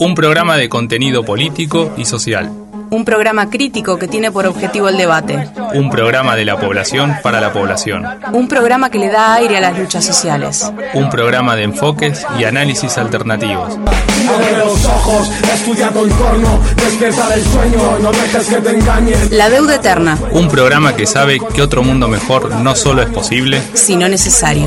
Un programa de contenido político y social. Un programa crítico que tiene por objetivo el debate. Un programa de la población para la población. Un programa que le da aire a las luchas sociales. Un programa de enfoques y análisis alternativos. Abre los ojos, estudia tu entorno, despierta del sueño, no dejes que te engañen. La deuda eterna, Un programa que sabe que otro mundo mejor no solo es posible, sino necesario.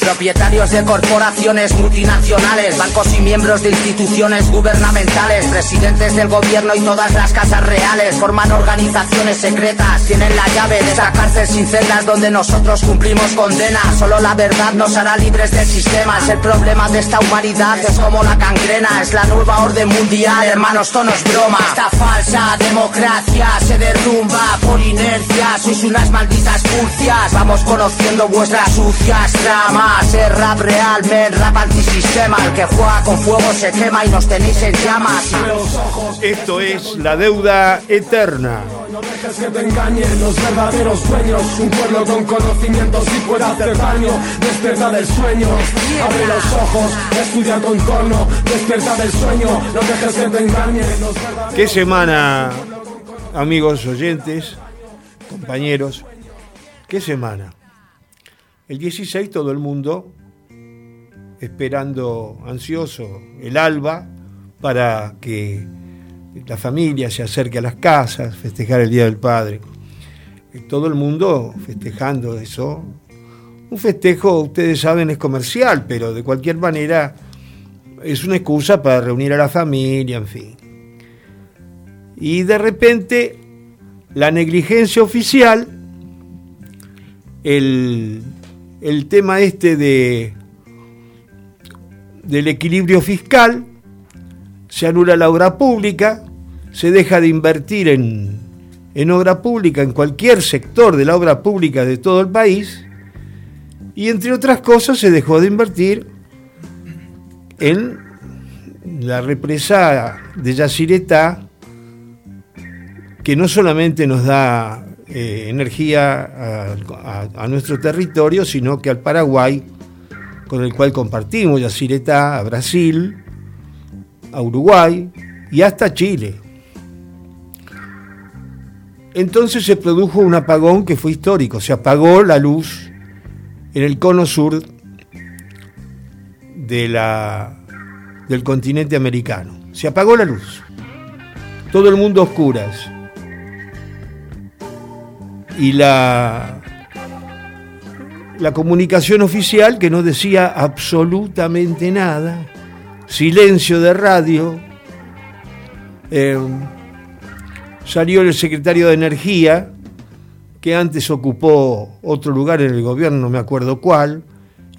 Propietarios de corporaciones multinacionales, bancos y miembros de instituciones gubernamentales, presidentes del gobierno y todas las casas reales forman organizaciones secretas, tienen la llave de esa cárcel sin celdas donde nosotros cumplimos condena. Solo la verdad nos hará libres del sistema. Es el problema de esta humanidad, es como la cangrena, es la nueva orden mundial. Hermanos, esto no es broma. Esta falsa democracia se derrumba por inercia. Sois unas malditas furcias. Vamos conociendo vuestras sucias tramas. Es rap real, men, rap antisistema. El que juega con fuego se quema y nos tenéis en llamas. Abre los ojos, Esto es la deuda eterna. no dejes que te engañen los verdaderos sueños. Un pueblo con conocimientos y pueda hacer daño. Despierta del sueño, abre los ojos, estudia tu entorno, despierta del sueño. No dejes que te engañen los verdaderos ¿Qué semana, amigos oyentes, compañeros? ¿Qué semana? El 16 todo el mundo esperando ansioso el alba para que la familia se acerque a las casas, festejar el Día del Padre. Todo el mundo festejando eso. Un festejo, ustedes saben, es comercial, pero de cualquier manera es una excusa para reunir a la familia, en fin. Y de repente, la negligencia oficial, el, el tema este de, del equilibrio fiscal, se anula la obra pública, se deja de invertir en, en obra pública, en cualquier sector de la obra pública de todo el país, y entre otras cosas se dejó de invertir en la represa de Yacyretá, que no solamente nos da eh, energía a, nuestro territorio, sino que al Paraguay, con el cual compartimos Yacyretá, a Brasil, a Uruguay y hasta Chile. Entonces se produjo un apagón que fue histórico, se apagó la luz en el cono sur de la, del continente americano. Se apagó la luz. Todo el mundo oscuras. Y la, la comunicación oficial que no decía absolutamente nada, silencio de radio, eh, salió el secretario de Energía, que antes ocupó otro lugar en el gobierno, no me acuerdo cuál,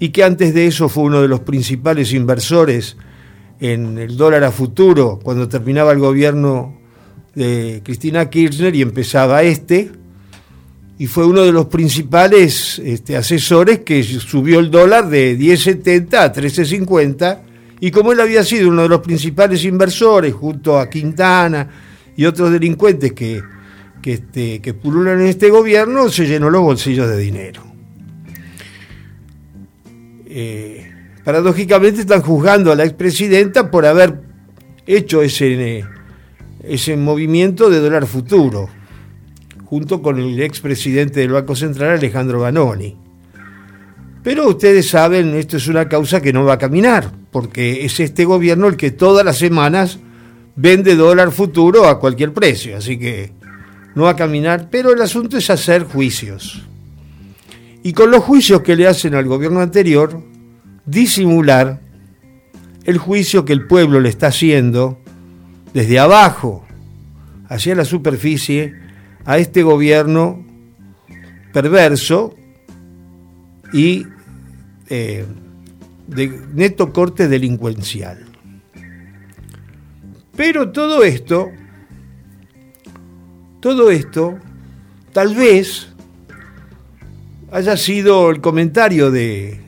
y que antes de eso fue uno de los principales inversores en el dólar a futuro cuando terminaba el gobierno de Cristina Kirchner y empezaba este, y fue uno de los principales este, asesores que subió el dólar de 10.70 a 13.50, y como él había sido uno de los principales inversores junto a Quintana y otros delincuentes que, que, este, que pululan en este gobierno, se llenó los bolsillos de dinero. Eh, paradójicamente están juzgando a la expresidenta por haber hecho ese, ese movimiento de dólar futuro, junto con el expresidente del Banco Central, Alejandro Banoni. Pero ustedes saben, esto es una causa que no va a caminar, porque es este gobierno el que todas las semanas vende dólar futuro a cualquier precio, así que no va a caminar, pero el asunto es hacer juicios. Y con los juicios que le hacen al gobierno anterior, disimular el juicio que el pueblo le está haciendo desde abajo hacia la superficie a este gobierno perverso y eh, de neto corte delincuencial. Pero todo esto, todo esto, tal vez haya sido el comentario de,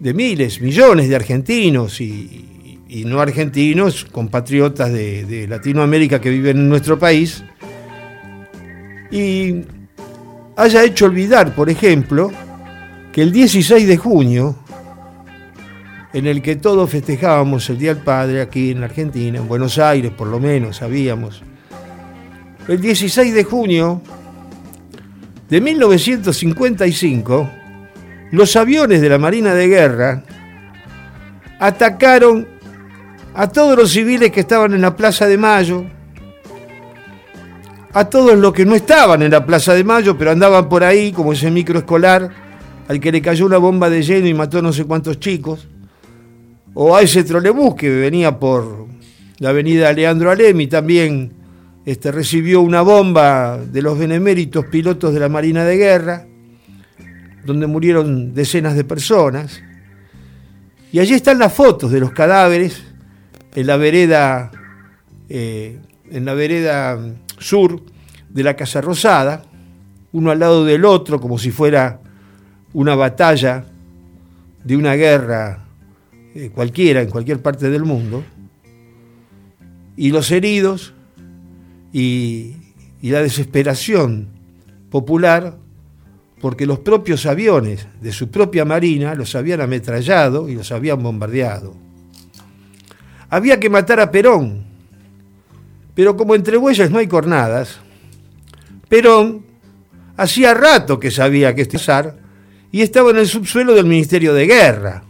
de miles, millones de argentinos y, no argentinos, compatriotas de, de Latinoamérica que viven en nuestro país, y haya hecho olvidar, por ejemplo, que el 16 de junio, en el que todos festejábamos el Día del Padre aquí en Argentina, en Buenos Aires por lo menos, sabíamos. El 16 de junio de 1955, los aviones de la Marina de Guerra atacaron a todos los civiles que estaban en la Plaza de Mayo, a todos los que no estaban en la Plaza de Mayo, pero andaban por ahí, como ese microescolar, al que le cayó una bomba de lleno y mató no sé cuántos chicos, o a ese trolebús que venía por la avenida Leandro Alemi, también este, recibió una bomba de los beneméritos pilotos de la Marina de Guerra, donde murieron decenas de personas. Y allí están las fotos de los cadáveres en la vereda, eh, en la vereda sur de la Casa Rosada, uno al lado del otro, como si fuera una batalla de una guerra eh, cualquiera en cualquier parte del mundo, y los heridos y, y la desesperación popular porque los propios aviones de su propia marina los habían ametrallado y los habían bombardeado. Había que matar a Perón, pero como entre bueyes no hay cornadas, Perón hacía rato que sabía que pasar y estaba en el subsuelo del Ministerio de Guerra,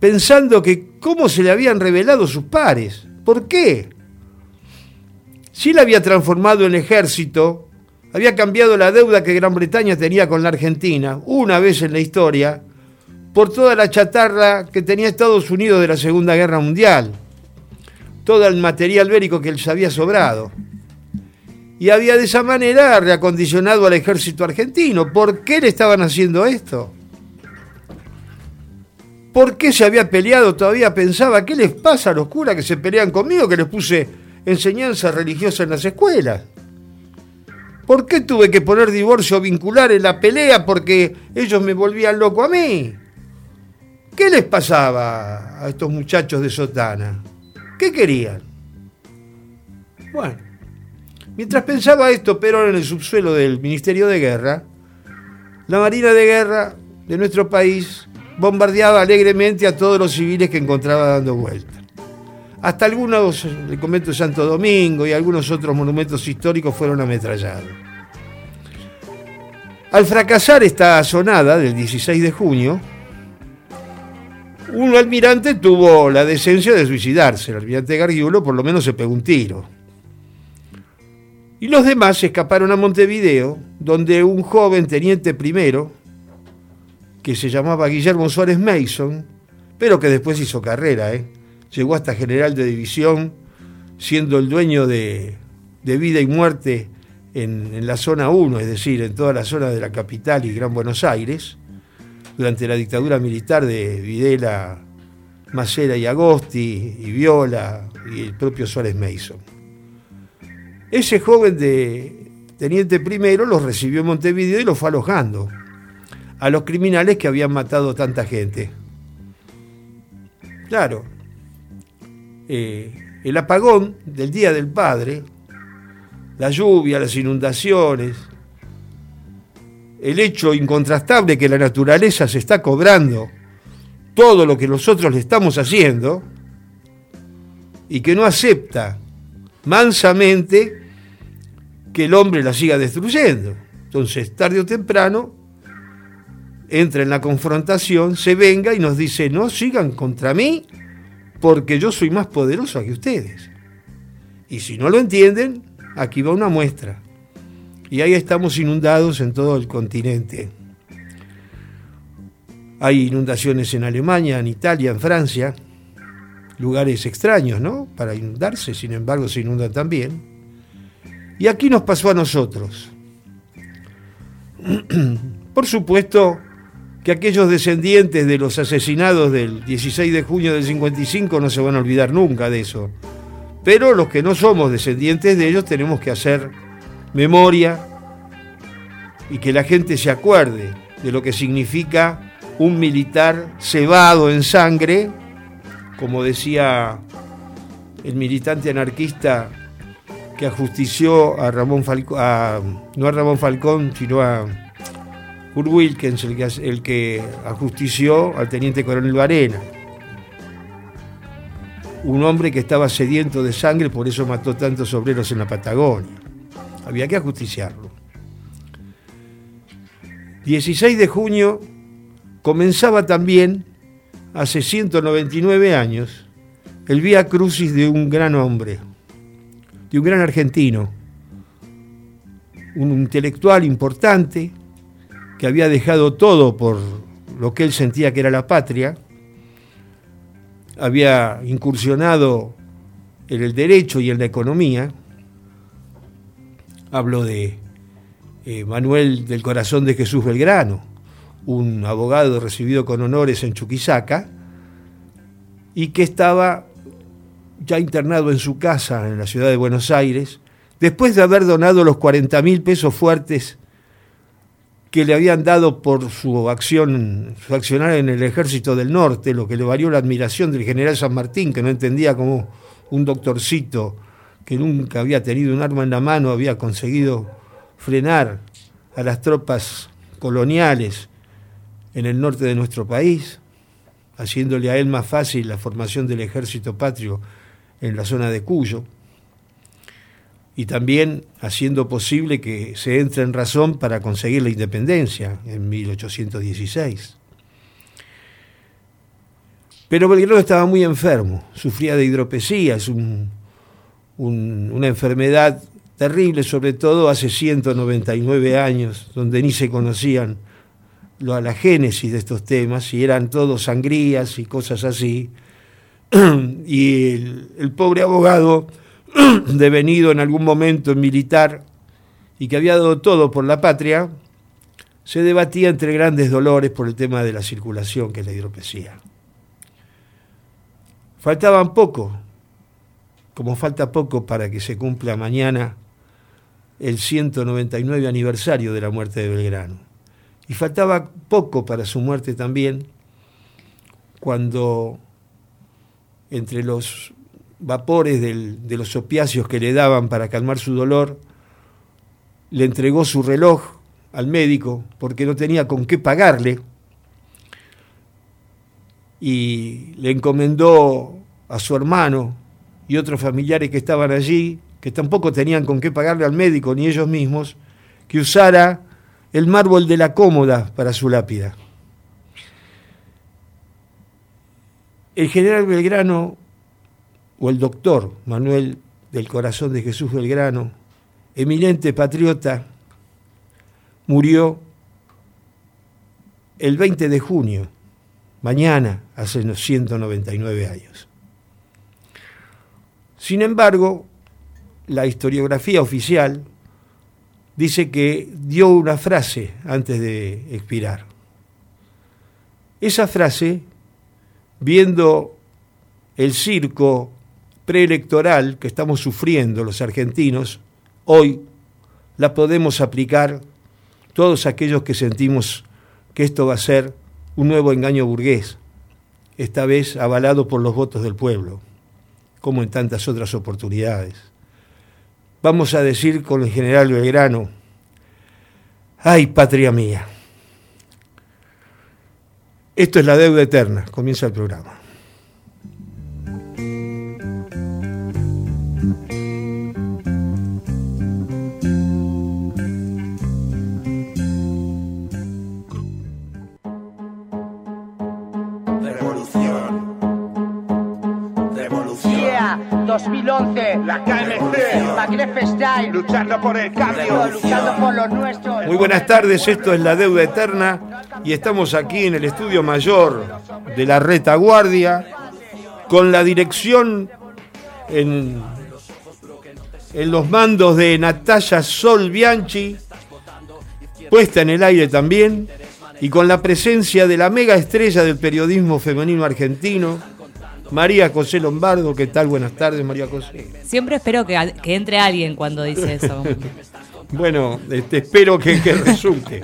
pensando que cómo se le habían revelado sus pares. ¿Por qué? Si él había transformado en ejército, había cambiado la deuda que Gran Bretaña tenía con la Argentina, una vez en la historia, por toda la chatarra que tenía Estados Unidos de la Segunda Guerra Mundial, todo el material bélico que les había sobrado. Y había de esa manera reacondicionado al ejército argentino. ¿Por qué le estaban haciendo esto? ¿Por qué se había peleado? Todavía pensaba, ¿qué les pasa a los curas que se pelean conmigo que les puse enseñanza religiosa en las escuelas? ¿Por qué tuve que poner divorcio vincular en la pelea porque ellos me volvían loco a mí? ¿Qué les pasaba a estos muchachos de sotana? ¿Qué querían? Bueno, mientras pensaba esto, pero en el subsuelo del Ministerio de Guerra, la Marina de Guerra de nuestro país bombardeaba alegremente a todos los civiles que encontraba dando vueltas. Hasta algunos, el convento de Santo Domingo y algunos otros monumentos históricos fueron ametrallados. Al fracasar esta sonada del 16 de junio, un almirante tuvo la decencia de suicidarse. El almirante Gargiulo por lo menos se pegó un tiro. Y los demás escaparon a Montevideo, donde un joven teniente primero, que se llamaba Guillermo Suárez Mason, pero que después hizo carrera, ¿eh? llegó hasta general de división, siendo el dueño de, vida y muerte en, en, la zona 1, es decir, en toda la zona de la capital y Gran Buenos Aires, durante la dictadura militar de Videla, Macera y Agosti, y Viola, y el propio Suárez Mason. Ese joven de teniente primero los recibió en Montevideo y los fue alojando a los criminales que habían matado tanta gente. Claro, eh, el apagón del Día del Padre, la lluvia, las inundaciones, el hecho incontrastable que la naturaleza se está cobrando todo lo que nosotros le estamos haciendo y que no acepta mansamente que el hombre la siga destruyendo. Entonces, tarde o temprano, entra en la confrontación, se venga y nos dice, no sigan contra mí porque yo soy más poderoso que ustedes. Y si no lo entienden, aquí va una muestra. Y ahí estamos inundados en todo el continente. Hay inundaciones en Alemania, en Italia, en Francia, lugares extraños, ¿no? Para inundarse, sin embargo, se inundan también. Y aquí nos pasó a nosotros. Por supuesto, que aquellos descendientes de los asesinados del 16 de junio del 55 no se van a olvidar nunca de eso. Pero los que no somos descendientes de ellos tenemos que hacer memoria y que la gente se acuerde de lo que significa un militar cebado en sangre, como decía el militante anarquista que ajustició a Ramón Falcón, no a Ramón Falcón, sino a Kurt Wilkins, el que, el que ajustició al teniente coronel Varena. Un hombre que estaba sediento de sangre, por eso mató tantos obreros en la Patagonia. Había que ajusticiarlo. 16 de junio comenzaba también, hace 199 años, el Vía Crucis de un gran hombre, de un gran argentino, un intelectual importante que había dejado todo por lo que él sentía que era la patria, había incursionado en el derecho y en la economía. Hablo de eh, Manuel del Corazón de Jesús Belgrano, un abogado recibido con honores en Chuquisaca y que estaba ya internado en su casa en la ciudad de Buenos Aires, después de haber donado los 40 mil pesos fuertes que le habían dado por su acción, su accionar en el ejército del norte, lo que le valió la admiración del general San Martín, que no entendía cómo un doctorcito que nunca había tenido un arma en la mano había conseguido frenar a las tropas coloniales en el norte de nuestro país, haciéndole a él más fácil la formación del ejército patrio en la zona de Cuyo y también haciendo posible que se entre en razón para conseguir la independencia en 1816. Pero Belgrano estaba muy enfermo, sufría de hidropesía, es una enfermedad terrible, sobre todo hace 199 años, donde ni se conocían la génesis de estos temas, y eran todos sangrías y cosas así. y el pobre abogado devenido en algún momento en militar y que había dado todo por la patria, se debatía entre grandes dolores por el tema de la circulación, que es la hidropesía. Faltaban poco, como falta poco para que se cumpla mañana el 199 aniversario de la muerte de Belgrano. Y faltaba poco para su muerte también, cuando entre los vapores de los opiáceos que le daban para calmar su dolor, le entregó su reloj al médico porque no tenía con qué pagarle y le encomendó a su hermano y otros familiares que estaban allí, que tampoco tenían con qué pagarle al médico ni ellos mismos, que usara el mármol de la cómoda para su lápida. El general Belgrano o el doctor Manuel del Corazón de Jesús Belgrano, eminente patriota, murió el 20 de junio, mañana, hace unos 199 años. Sin embargo, la historiografía oficial dice que dio una frase antes de expirar. Esa frase, viendo el circo preelectoral que estamos sufriendo los argentinos, hoy la podemos aplicar todos aquellos que sentimos que esto va a ser un nuevo engaño burgués, esta vez avalado por los votos del pueblo, como en tantas otras oportunidades. Vamos a decir con el general Belgrano, ay patria mía, esto es la deuda eterna, comienza el programa. La KMC, luchando por el cambio, luchando por lo nuestro. Muy buenas tardes, esto es La Deuda Eterna y estamos aquí en el estudio mayor de la retaguardia con la dirección en, en los mandos de Natalia Sol Bianchi, puesta en el aire también, y con la presencia de la mega estrella del periodismo femenino argentino, María José Lombardo, ¿qué tal? Buenas tardes, María José. Siempre espero que, entre alguien cuando dice eso. bueno, este, espero que, resulte.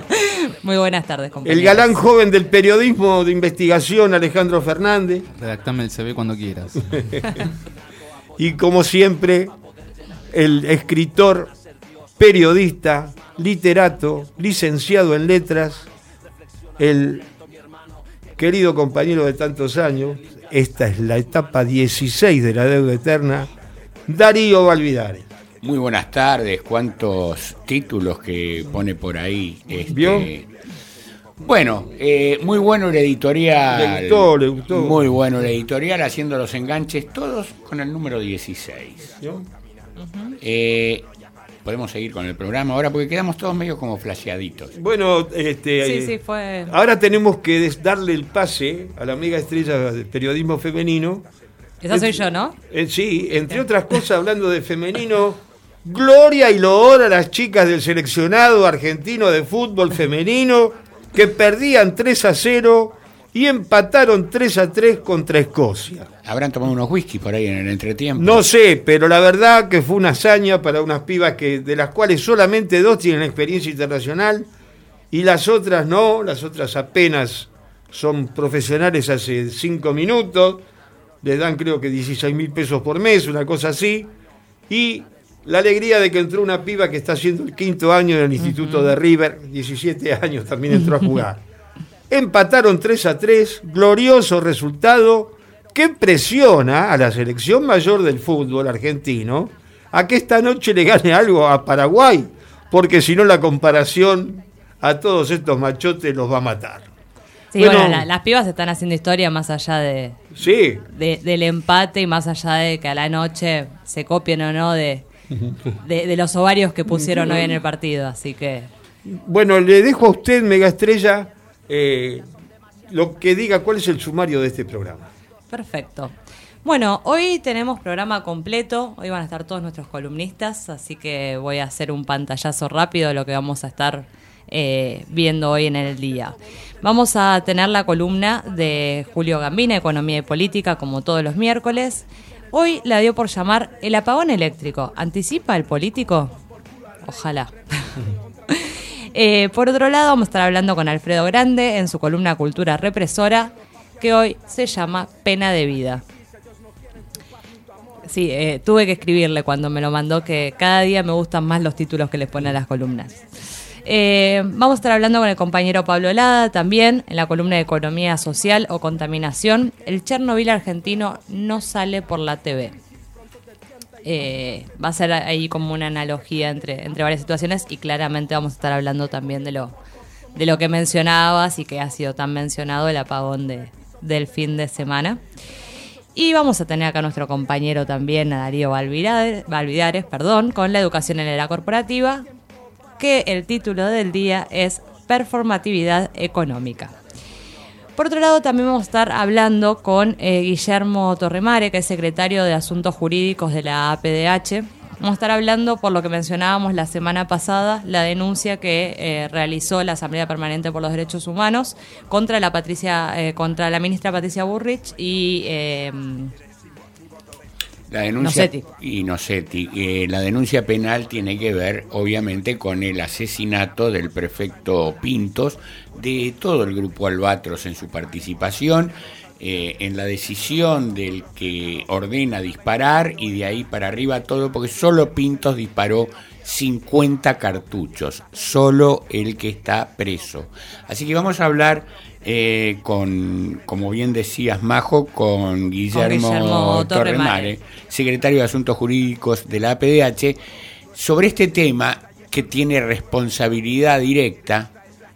Muy buenas tardes, compañeros. El galán joven del periodismo de investigación, Alejandro Fernández. Redactame el CV cuando quieras. y como siempre, el escritor, periodista, literato, licenciado en letras, el querido compañero de tantos años, esta es la etapa 16 de la deuda eterna, Darío Valvidares. Muy buenas tardes, cuántos títulos que pone por ahí. Este, ¿Vio? Bueno, eh, muy bueno el editorial. Le gustó, le gustó. Muy bueno el editorial, haciendo los enganches todos con el número 16. ¿Vio? Eh, podemos seguir con el programa ahora porque quedamos todos medio como flasheaditos. Bueno, este, Sí, eh, sí, fue. ahora tenemos que darle el pase a la amiga estrella del periodismo femenino. Esa soy yo, ¿no? Eh, sí, entre otras cosas, hablando de femenino, gloria y loor a las chicas del seleccionado argentino de fútbol femenino que perdían 3 a 0 y empataron 3 a 3 contra Escocia. Habrán tomado unos whisky por ahí en el entretiempo. No sé, pero la verdad que fue una hazaña para unas pibas que, de las cuales solamente dos tienen experiencia internacional y las otras no, las otras apenas son profesionales hace cinco minutos, les dan creo que 16 mil pesos por mes, una cosa así, y la alegría de que entró una piba que está haciendo el quinto año en el Instituto de River, 17 años también entró a jugar. Empataron 3 a 3, glorioso resultado que presiona a la selección mayor del fútbol argentino a que esta noche le gane algo a Paraguay, porque si no la comparación a todos estos machotes los va a matar. Sí, Bueno. bueno, la- las pibas están haciendo historia más allá de, Sí, de- del empate y más allá de que a la noche se copien o no de, de, de los ovarios que pusieron hoy en el partido. Así que bueno, le dejo a usted, Mega Estrella, eh, lo que diga cuál es el sumario de este programa. Perfecto. Bueno, hoy tenemos programa completo, hoy van a estar todos nuestros columnistas, así que voy a hacer un pantallazo rápido de lo que vamos a estar eh, viendo hoy en el día. Vamos a tener la columna de Julio Gambina, Economía y Política, como todos los miércoles. Hoy la dio por llamar El apagón eléctrico. ¿Anticipa el político? Ojalá. Eh, por otro lado, vamos a estar hablando con Alfredo Grande en su columna Cultura Represora, que hoy se llama Pena de Vida. Sí, eh, tuve que escribirle cuando me lo mandó que cada día me gustan más los títulos que les pone a las columnas. Eh, vamos a estar hablando con el compañero Pablo Lada también en la columna de Economía Social o Contaminación. El Chernobyl argentino no sale por la TV. Eh, va a ser ahí como una analogía entre, entre varias situaciones y claramente vamos a estar hablando también de lo, de lo que mencionabas y que ha sido tan mencionado, el apagón de, del fin de semana. Y vamos a tener acá a nuestro compañero también, a Darío Valvidares, perdón, con la educación en la era corporativa, que el título del día es Performatividad Económica. Por otro lado, también vamos a estar hablando con eh, Guillermo Torremare, que es secretario de Asuntos Jurídicos de la APDH. Vamos a estar hablando, por lo que mencionábamos la semana pasada, la denuncia que eh, realizó la Asamblea Permanente por los Derechos Humanos contra la Patricia, eh, contra la ministra Patricia Burrich y eh, La denuncia Nocetti. y Nocetti. Eh, la denuncia penal tiene que ver, obviamente, con el asesinato del prefecto Pintos, de todo el grupo Albatros en su participación, eh, en la decisión del que ordena disparar y de ahí para arriba todo, porque solo Pintos disparó 50 cartuchos, solo el que está preso. Así que vamos a hablar eh, con, como bien decías, Majo, con Guillermo, Guillermo Torremare. Torremare, secretario de Asuntos Jurídicos de la APDH, sobre este tema que tiene responsabilidad directa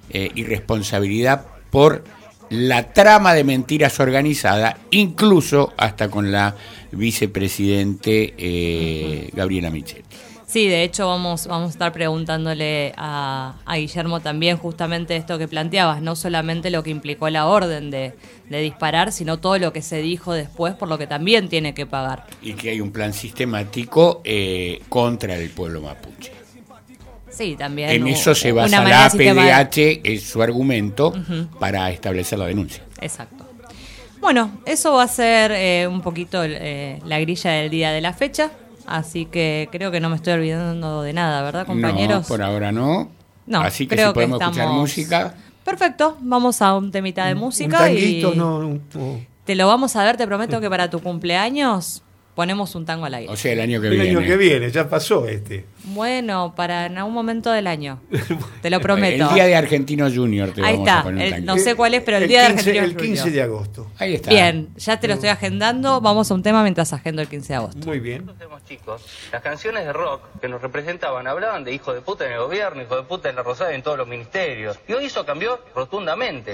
eh, y responsabilidad por la trama de mentiras organizada, incluso hasta con la vicepresidente eh, Gabriela Michel. Sí, de hecho vamos, vamos a estar preguntándole a, a Guillermo también justamente esto que planteabas, no solamente lo que implicó la orden de, de disparar, sino todo lo que se dijo después, por lo que también tiene que pagar. Y que hay un plan sistemático eh, contra el pueblo mapuche. Sí, también. En eso se basa la APDH, es su argumento para establecer la denuncia. Exacto. Bueno, eso va a ser eh, un poquito eh, la grilla del día de la fecha, así que creo que no me estoy olvidando de nada, ¿verdad, compañeros? No, por ahora no. No, Así que creo si podemos que escuchar estamos- música. Perfecto, vamos a un temita de Un música tanguito, y no, un- un- te lo vamos a ver, te prometo que para tu cumpleaños ponemos un tango al aire. O sea, el año que El viene. año que viene, ya pasó este. Bueno, para en algún momento del año. Te lo prometo. El día de Argentino Junior te Ahí vamos a está. poner un El- tango. no sé cuál es, pero el, El día 15 de Argentina. el 15 de agosto. Ahí está. Bien, ya te lo estoy agendando. Vamos a un tema mientras agendo el 15 de agosto. Muy bien. Nosotros chicos, las canciones de rock que nos representaban hablaban de hijo de puta en el gobierno, hijo de puta en la Rosada y en todos los ministerios. Y hoy eso cambió rotundamente.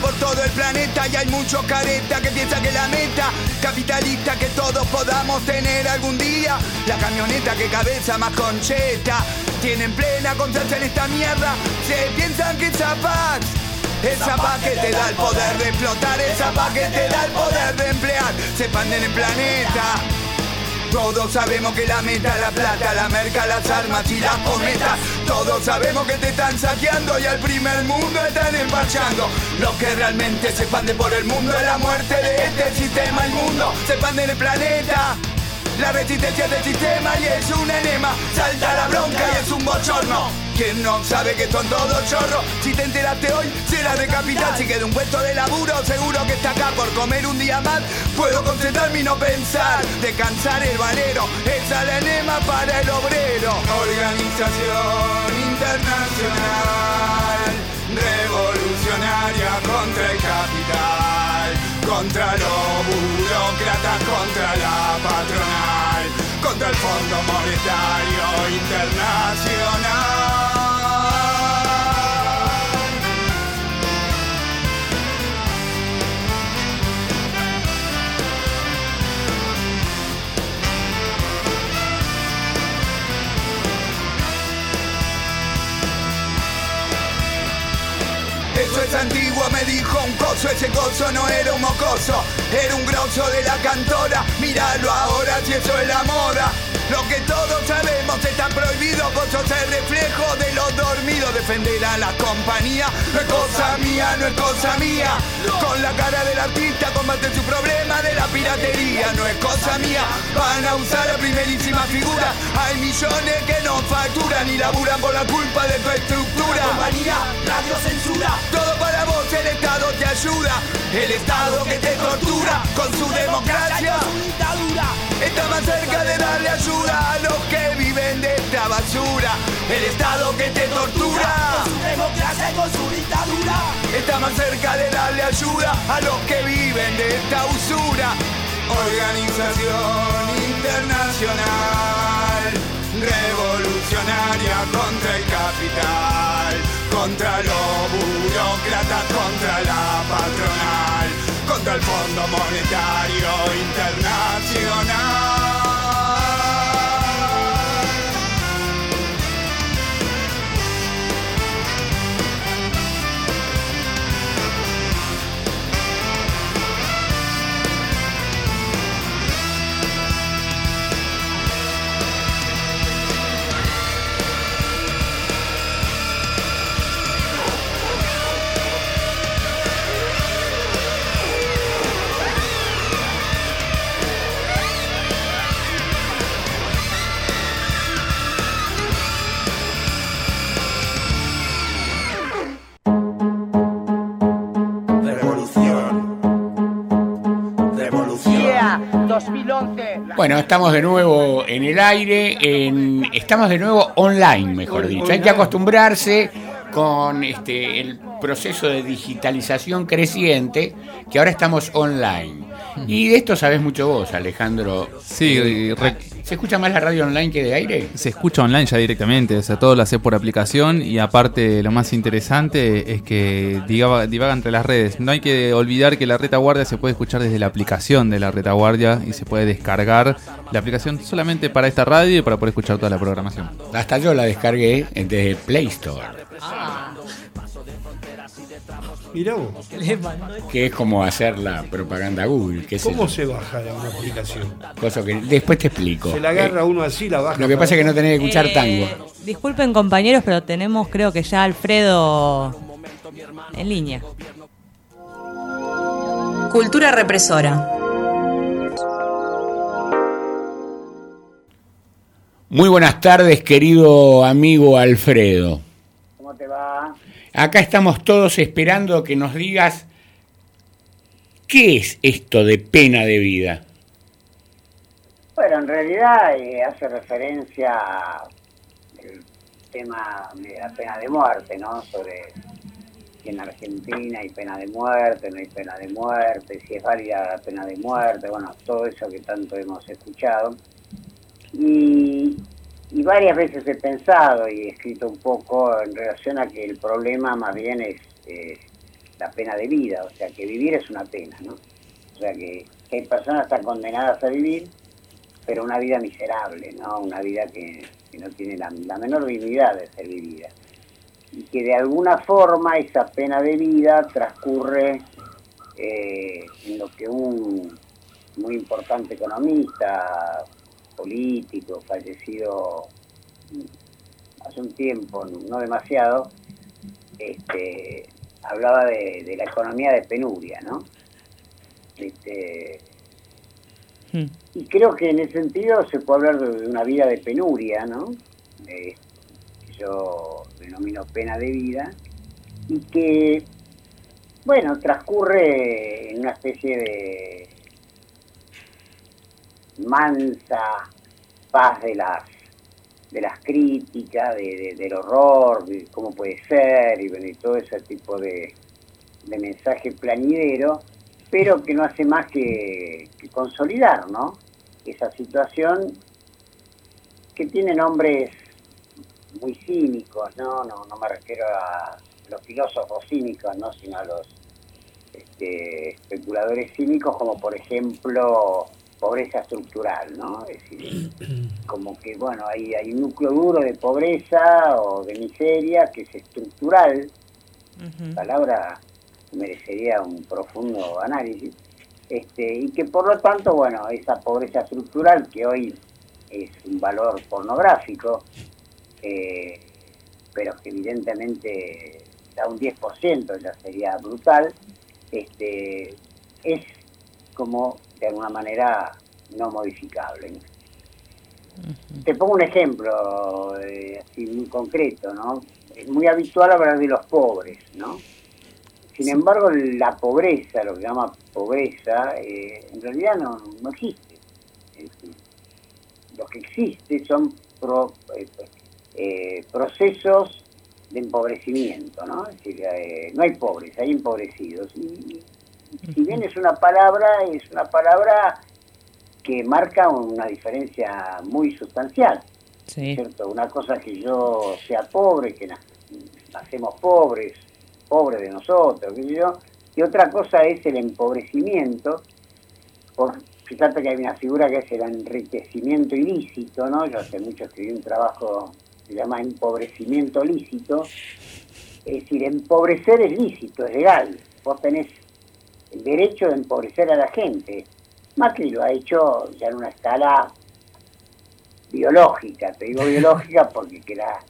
por todo el planeta y hay muchos careta que piensa que la meta capitalista que todos podamos tener algún día. La camioneta que cabeza más concheta tienen plena confianza en esta mierda. Se piensan que es Zapax. El Zapac que te da el poder de explotar, el Zapac que te da el poder de emplear. Se expande en el planeta. Todos sabemos que la meta la plata, la merca, las armas y las cometas. Todos sabemos que te están saqueando y al primer mundo están empachando. Lo que realmente se expande por el mundo es la muerte de este sistema inmundo. Se expande en el planeta. La resistencia del sistema y es un enema. Salta la bronca bochorno. Quien no sabe que son todos chorros, si te enteraste hoy, será de capital. Si queda un puesto de laburo, seguro que está acá por comer un día más. Puedo concentrarme y no pensar, descansar el valero. Es la enema para el obrero. Organización internacional, revolucionaria contra el capital, contra los burócratas, contra la patronal, contra el Fondo Monetario Internacional. Eso es antiguo, me dijo ese coso no era un mocoso, era un grosso de la cantora, míralo ahora si eso es la moda. Lo que todos sabemos está prohibido, vos sos el reflejo de los dormidos, defender a la compañía, no es cosa mía, no es cosa mía. Con la cara del artista combate su problema de la piratería, no es cosa mía. Van a usar la primerísima figura, hay millones que no facturan y laburan por la culpa de tu estructura. Compañía, radio censura, todo para vos, el Estado te ayuda, el Estado que te tortura con su democracia. Está más cerca de darle ayuda a los que viven de esta basura. El Estado que te tortura. Con su democracia y con su dictadura. Está más cerca de darle ayuda a los que viven de esta usura. Organización internacional. Revolucionaria contra el capital. Contra los burócratas, contra la patronal. Contra el Fondo Monetario Internacional. 2011. Bueno, estamos de nuevo en el aire, en- estamos de nuevo online, mejor dicho. Hay que acostumbrarse con este el proceso de digitalización creciente, que ahora estamos online. Y de esto sabes mucho vos, Alejandro. Sí, Eh, re- ¿Se escucha más la radio online que de aire? se escucha online ya directamente, o sea, todo lo hace por aplicación y aparte lo más interesante es que divaga, divaga entre las redes. No hay que olvidar que la retaguardia se puede escuchar desde la aplicación de la retaguardia y se puede descargar la aplicación solamente para esta radio y para poder escuchar toda la programación. Hasta yo la descargué desde Play Store. Mirá vos. Que es como hacer la propaganda Google. Que ¿Cómo se baja de una aplicación? Cosa que después te explico. Se la agarra Eh, uno así, la baja. Lo que pasa es que no tenés que escuchar Eh, tango. Disculpen compañeros, pero tenemos creo que ya Alfredo en línea. Cultura represora. Muy buenas tardes, querido amigo Alfredo. ¿Cómo te va? Acá estamos todos esperando que nos digas qué es esto de pena de vida. Bueno, en realidad eh, hace referencia al tema de la pena de muerte, ¿no? Sobre si en Argentina hay pena de muerte, no hay pena de muerte, si es válida la pena de muerte, bueno, todo eso que tanto hemos escuchado. Y, y varias veces he pensado y he escrito un poco en relación a que el problema más bien es la pena de vida, o sea, que vivir es una pena, ¿no? O sea, que, hay personas que están condenadas a vivir, pero una vida miserable, ¿no? Una vida que, no tiene la, la menor dignidad de ser vivida. Y que de alguna forma esa pena de vida transcurre eh, en lo que un muy importante economista, político, fallecido hace un tiempo, no demasiado, este, hablaba de, de la economía de penuria, ¿no? Este, y creo que en ese sentido se puede hablar de, de una vida de penuria, ¿no? Eh, yo denomino pena de vida, y que, bueno, transcurre en una especie de mansa paz de las de las críticas, de, de- del horror, de cómo puede ser, y, bueno, y todo ese tipo de, de mensaje planidero, pero que no hace más que, que consolidar, ¿no? Esa situación que tiene nombres muy cínicos, ¿no? No, no me refiero a los filósofos cínicos, ¿no? Sino a los este, especuladores cínicos, como por ejemplo pobreza estructural, ¿no? Es decir, como que, bueno, hay, hay un núcleo duro de pobreza o de miseria que es estructural, palabra que merecería un profundo análisis, este, y que por lo tanto, bueno, esa pobreza estructural que hoy es un valor pornográfico, eh, pero que evidentemente da un 10%, ya sería brutal, este, es como de alguna manera no modificable. Te pongo un ejemplo eh, así muy concreto, ¿no? Es muy habitual hablar de los pobres, ¿no? Sin embargo, la pobreza, lo que se llama pobreza, eh, en realidad no, no existe. Decir, lo que existe son pro- eh, eh, procesos de empobrecimiento, ¿no? Es decir, no hay pobres, hay empobrecidos. Y si bien es una palabra, es una palabra que marca una diferencia muy sustancial. ¿cierto? Una cosa que yo sea pobre, que na- nacemos pobres, pobres de nosotros, qué sé yo, y otra cosa es el empobrecimiento. Por, fíjate que hay una figura que es el enriquecimiento ilícito, ¿no? Yo hace mucho escribí un trabajo que se llama empobrecimiento lícito. Es decir, empobrecer es lícito, es legal. Vos tenés el derecho de empobrecer a la gente. Macri lo ha hecho ya en una escala biológica, te digo biológica porque que, la-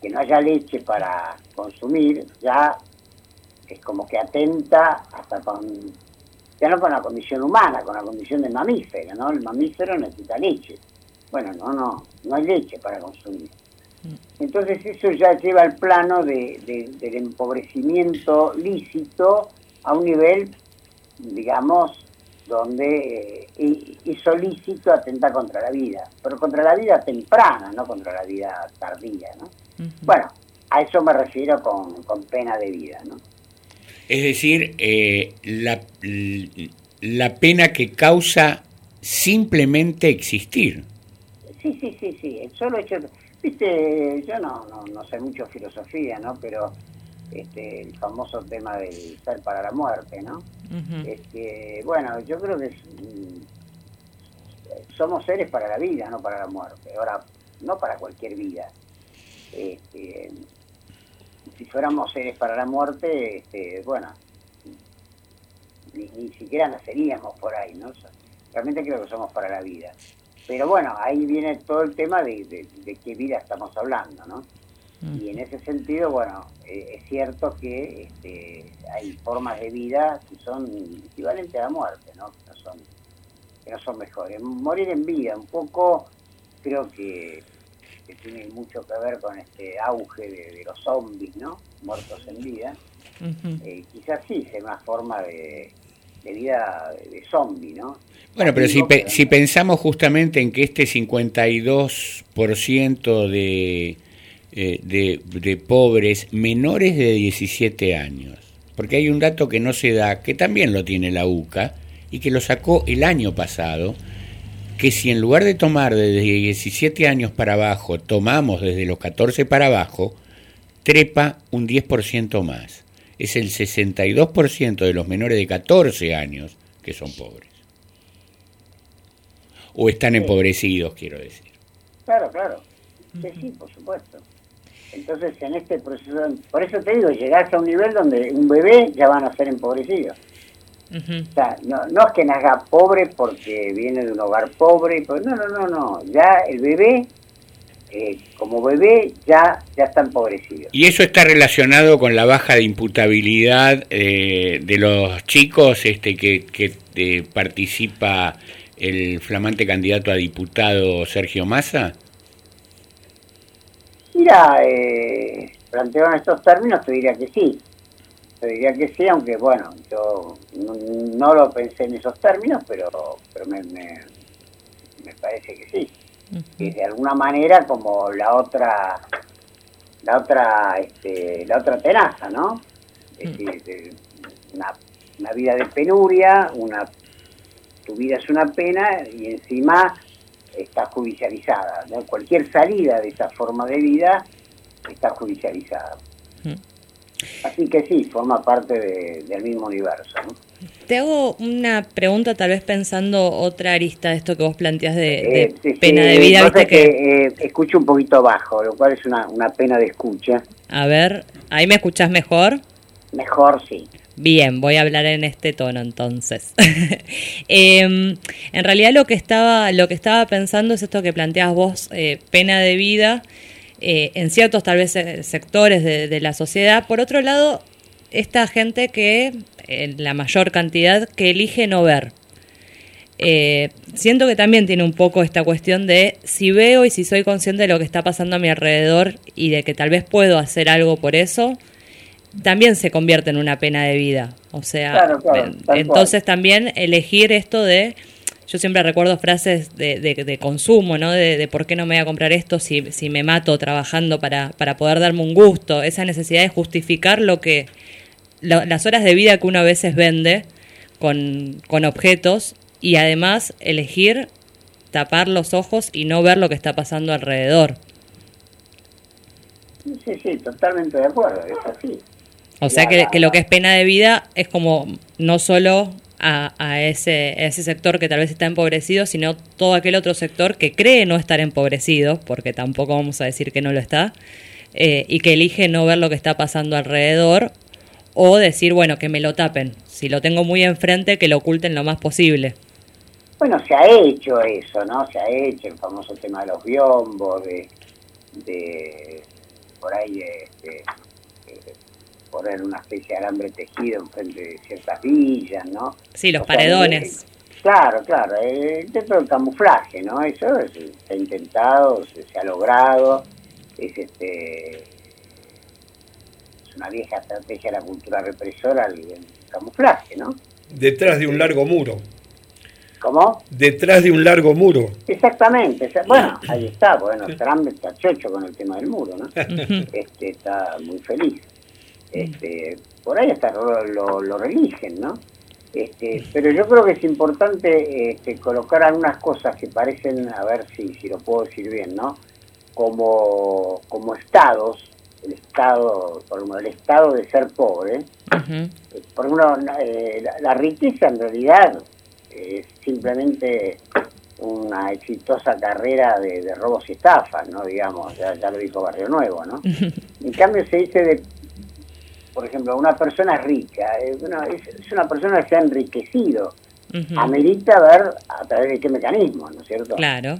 que no haya leche para consumir ya es como que atenta hasta con, ya no con la condición humana, con la condición del mamífero, ¿no? El mamífero necesita leche. Bueno, no, no, no hay leche para consumir. Entonces eso ya lleva al plano de- de- del empobrecimiento lícito a un nivel, digamos, donde eh, y- eso lícito atenta contra la vida, pero contra la vida temprana, no contra la vida tardía, ¿no? Bueno, a eso me refiero con, con pena de vida, ¿no? Es decir, eh, la, la pena que causa simplemente existir. Sí, sí, sí, sí, el solo hecho, viste, yo no, no, no sé mucho filosofía, ¿no? Pero este, el famoso tema del ser para la muerte, ¿no? Este, bueno, yo creo que mm, somos seres para la vida, no para la muerte. Ahora, no para cualquier vida. Este, si fuéramos seres para la muerte, este, bueno, ni, ni siquiera naceríamos por ahí, ¿no? Realmente creo que somos para la vida. Pero bueno, ahí viene todo el tema de, de- de qué vida estamos hablando, ¿no? Y en ese sentido, bueno, eh, es cierto que este, hay formas de vida que son equivalentes a la muerte, ¿no? Que no son, que no son mejores. Morir en vida, un poco, creo que, que tiene mucho que ver con este auge de, de los zombies, ¿no? Muertos en vida. Eh, quizás sí sea una forma de, de vida de, zombie, ¿no? Bueno, pero si, pe- si pensamos justamente en que este 52% de, eh, de, pobres menores de 17 años, porque hay un dato que no se da, que también lo tiene la UCA, y que lo sacó el año pasado, que si en lugar de tomar desde 17 años para abajo, tomamos desde los 14 para abajo, trepa un 10% más. Es el 62% de los menores de 14 años que son pobres. O están empobrecidos, quiero decir. Claro, claro. Sí, sí, por supuesto. Entonces, en este proceso, por eso te digo, llegás a un nivel donde un bebé ya van a ser empobrecidos. O sea, no, no es que nazca pobre porque viene de un hogar pobre, pues no, no, no, no. Ya el bebé, eh, como bebé, ya, ya está empobrecido. Y eso está relacionado con la baja de imputabilidad eh, de los chicos este que, que eh, participa el flamante candidato a diputado Sergio Massa. Mira, eh, planteo en estos términos, te diría que sí. Te diría que sí, aunque bueno, yo no, no lo pensé en esos términos, pero, pero me, me, me parece que sí. Que de alguna manera como la otra, la otra, este, la otra tenaza, ¿no? Es decir, de una, una vida de penuria, una, tu vida es una pena y encima está judicializada. ¿no? Cualquier salida de esa forma de vida está judicializada. Así que sí, forma parte de- del mismo universo. ¿no? Te hago una pregunta, tal vez pensando otra arista de esto que vos planteás de, de Eh, sí, sí, pena de vida. Viste que, que eh, escucho un poquito bajo, lo cual es una, una pena de escucha. a ver, ahí me escuchás mejor. Mejor sí. Bien, voy a hablar en este tono entonces. Em, en realidad lo que estaba, lo que estaba pensando es esto que planteas vos, eh, pena de vida, eh, en ciertos tal vez eh, sectores de, de la sociedad. Por otro lado, esta gente que, en la mayor cantidad, que elige no ver. Eh, siento que también tiene un poco esta cuestión de si veo y si soy consciente de lo que está pasando a mi alrededor y de que tal vez puedo hacer algo por eso, también se convierte en una pena de vida. O sea, Claro, claro, tal entonces también elegir esto de, yo siempre recuerdo frases de, de- de consumo, ¿no? De, de por qué no me voy a comprar esto si, si me mato trabajando para, para poder darme un gusto, esa necesidad de justificar lo que, lo- las horas de vida que uno a veces vende con, con objetos y además elegir tapar los ojos y no ver lo que está pasando alrededor. Sí, sí, totalmente de acuerdo, es así. O sea que, que lo que es pena de vida es como no solo a, a ese, a ese sector que tal vez está empobrecido, sino todo aquel otro sector que cree no estar empobrecido, porque tampoco vamos a decir que no lo está, eh, y que elige no ver lo que está pasando alrededor, o decir, bueno, que me lo tapen. Si lo tengo muy enfrente, que lo oculten lo más posible. Bueno, se ha hecho eso, ¿no? Se ha hecho el famoso tema de los biombos, de, de por ahí este, poner una especie de alambre tejido enfrente de ciertas villas, ¿no? Sí, los O sea, paredones. eh, claro, claro, eh, dentro del camuflaje, ¿no? Eso es- se ha intentado, se, se ha logrado, es este es una vieja estrategia de la cultura represora el, el camuflaje, ¿no? Detrás de un largo muro. ¿Cómo? Detrás de un largo muro. Exactamente, bueno, ahí está, bueno, Trump está chocho con el tema del muro, ¿no? Este, está muy feliz. Este, por ahí hasta lo, lo, lo religen, ¿no? Este, pero yo creo que es importante este, colocar algunas cosas que parecen, a ver si, si lo puedo decir bien, ¿no? Como, como estados, el estado, por ejemplo, el estado de ser pobre, por ejemplo, eh, la, la riqueza en realidad es simplemente una exitosa carrera de, de robos y estafas, ¿no? Digamos, ya, ya lo dijo Barrio Nuevo, ¿no? En cambio se dice de por ejemplo, una persona rica, eh, es, es una persona que se ha enriquecido, amerita ver a través de qué mecanismo, ¿no es cierto? Claro.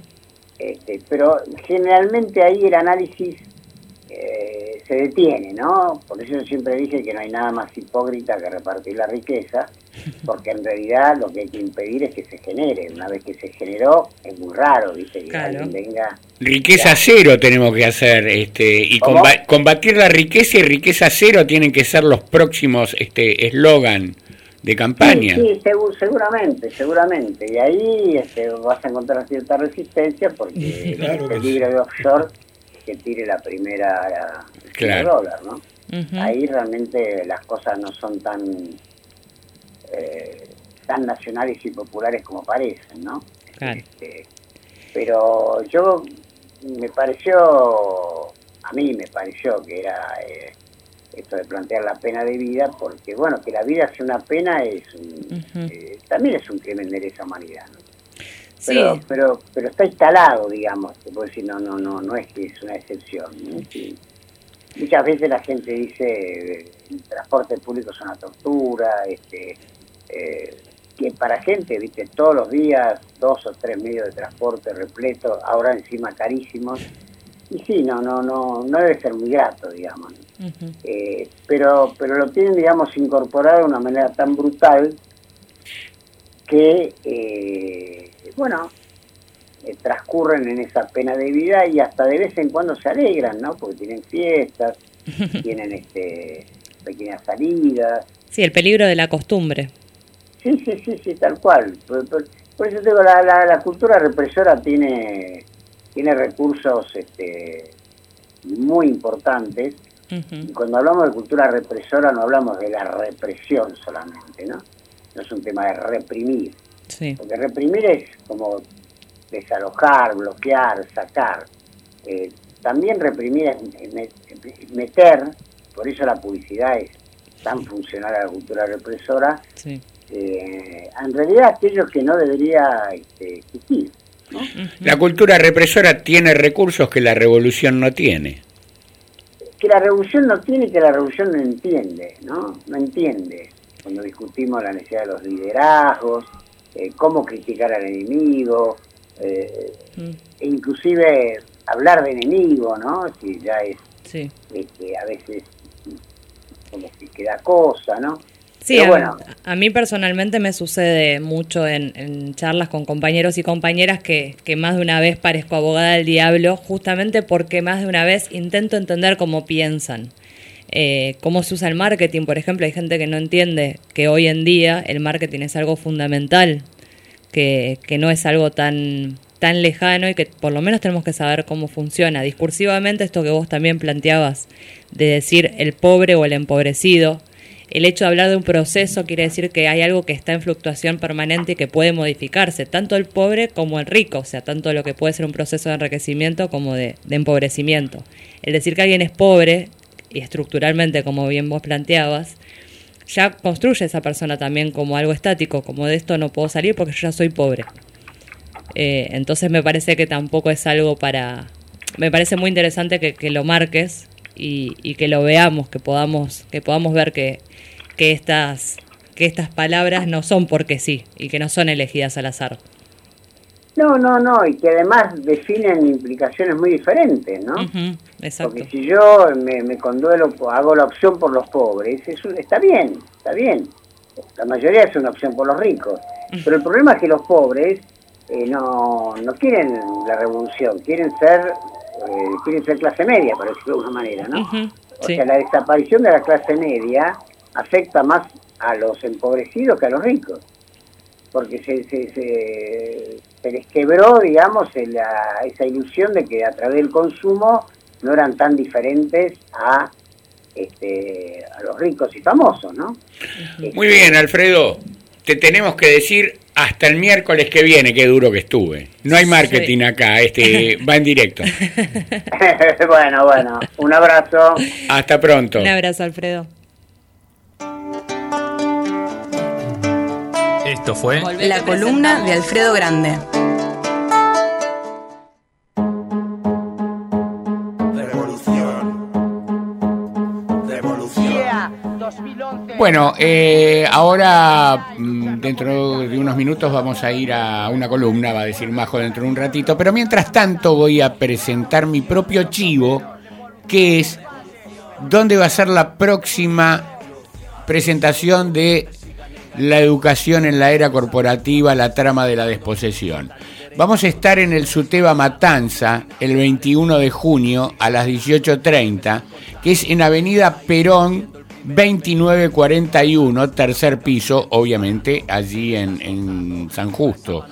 Este, pero generalmente ahí el análisis eh, se detiene, ¿no? Por eso yo siempre dije que no hay nada más hipócrita que repartir la riqueza, porque en realidad lo que hay que impedir es que se genere. Una vez que se generó, es muy raro, ¿viste? Que alguien venga. Riqueza cero tenemos que hacer, este, y combatir la riqueza y riqueza cero tienen que ser los próximos este eslogan de campaña. Sí, sí, segu- seguramente, seguramente. Y ahí este, vas a encontrar cierta resistencia porque Claro el peligro de offshore que tire la primera la- Claro. dólar, ¿no? Ahí realmente las cosas no son tan eh, tan nacionales y populares como parecen, ¿no? Claro. Este, pero yo me pareció, a mí me pareció que era eh, esto de plantear la pena de vida, porque bueno, que la vida sea una pena es un- eh, también es un crimen de lesa humanidad, ¿no? Pero, Sí. pero, pero está instalado, digamos, te puedo decir, no, no, no, no es que es una excepción. ¿no? Sí. Muchas veces la gente dice eh, el transporte público es una tortura, este, eh, que para gente, viste, todos los días dos o tres medios de transporte repletos, ahora encima carísimos, y sí, no, no, no, no debe ser muy grato, digamos. Eh, pero, pero lo tienen, digamos, incorporado de una manera tan brutal que, eh, bueno, eh, transcurren en esa pena de vida y hasta de vez en cuando se alegran, ¿no? Porque tienen fiestas, tienen este pequeñas salidas. Sí, el peligro de la costumbre. Sí, sí, sí, sí, tal cual. Por, por- por eso digo, la, la, la cultura represora tiene, tiene recursos este, muy importantes. Y cuando hablamos de cultura represora no hablamos de la represión solamente, ¿no? No es un tema de reprimir. Sí. Porque reprimir es como desalojar, bloquear, sacar. Eh, también reprimir es me- meter, por eso la publicidad es tan funcional a la cultura represora, Sí. Eh, en realidad aquellos que no debería este, existir. La cultura represora tiene recursos que la revolución no tiene. Que la revolución no tiene, que la revolución no entiende, ¿no? No entiende. Cuando discutimos la necesidad de los liderazgos, eh, cómo criticar al enemigo, eh, e inclusive hablar de enemigo, ¿no? Si ya es, Sí. este, a veces como que queda cosa, ¿no? Sí, Pero a, bueno, a mí personalmente me sucede mucho en, en charlas con compañeros y compañeras que, que más de una vez parezco abogada del diablo, justamente porque más de una vez intento entender cómo piensan. Eh, cómo se usa el marketing, por ejemplo, hay gente que no entiende que hoy en día el marketing es algo fundamental, que, que no es algo tan, tan lejano y que por lo menos tenemos que saber cómo funciona. Discursivamente, esto que vos también planteabas, de decir el pobre o el empobrecido, el hecho de hablar de un proceso quiere decir que hay algo que está en fluctuación permanente y que puede modificarse, tanto el pobre como el rico, o sea, tanto lo que puede ser un proceso de enriquecimiento como de, empobrecimiento. El decir que alguien es pobre, y estructuralmente, como bien vos planteabas, ya construye a esa persona también como algo estático, como de esto no puedo salir porque yo ya soy pobre. Eh, entonces me parece que tampoco es algo para... Me parece muy interesante que, que lo marques y, y que lo veamos, que podamos, que podamos ver que, que, estas, que estas palabras no son porque sí y que no son elegidas al azar. no, no, no, y que además definen implicaciones muy diferentes, ¿no? Exacto. Porque si yo me, me conduelo, hago la opción por los pobres, eso está bien, está bien. La mayoría es una opción por los ricos. Pero el problema es que los pobres eh, no, no quieren la revolución, quieren ser eh, quieren ser clase media, por decirlo de alguna manera, ¿no? O sí. sea, la desaparición de la clase media afecta más a los empobrecidos que a los ricos. Porque se, se, se, se les quebró, digamos, la- esa ilusión de que a través del consumo no eran tan diferentes a, este, a los ricos y famosos, ¿no? Muy bien, Alfredo. Te tenemos que decir hasta el miércoles que viene qué duro que estuve. No hay marketing acá, este va en directo. bueno, bueno, un abrazo. Hasta pronto. Un abrazo, Alfredo. Esto fue La columna de Alfredo Grande. Revolución. Revolución. Bueno, eh, ahora mm, dentro de unos minutos vamos a ir a una columna, va a decir Majo dentro de un ratito, pero mientras tanto voy a presentar mi propio chivo, que es dónde va a ser la próxima presentación de la educación en la era corporativa, la trama de la desposesión. Vamos a estar en el Suteba Matanza el 21 de junio a las 18.30, que es en Avenida Perón 2941, tercer piso, obviamente allí en, San Justo.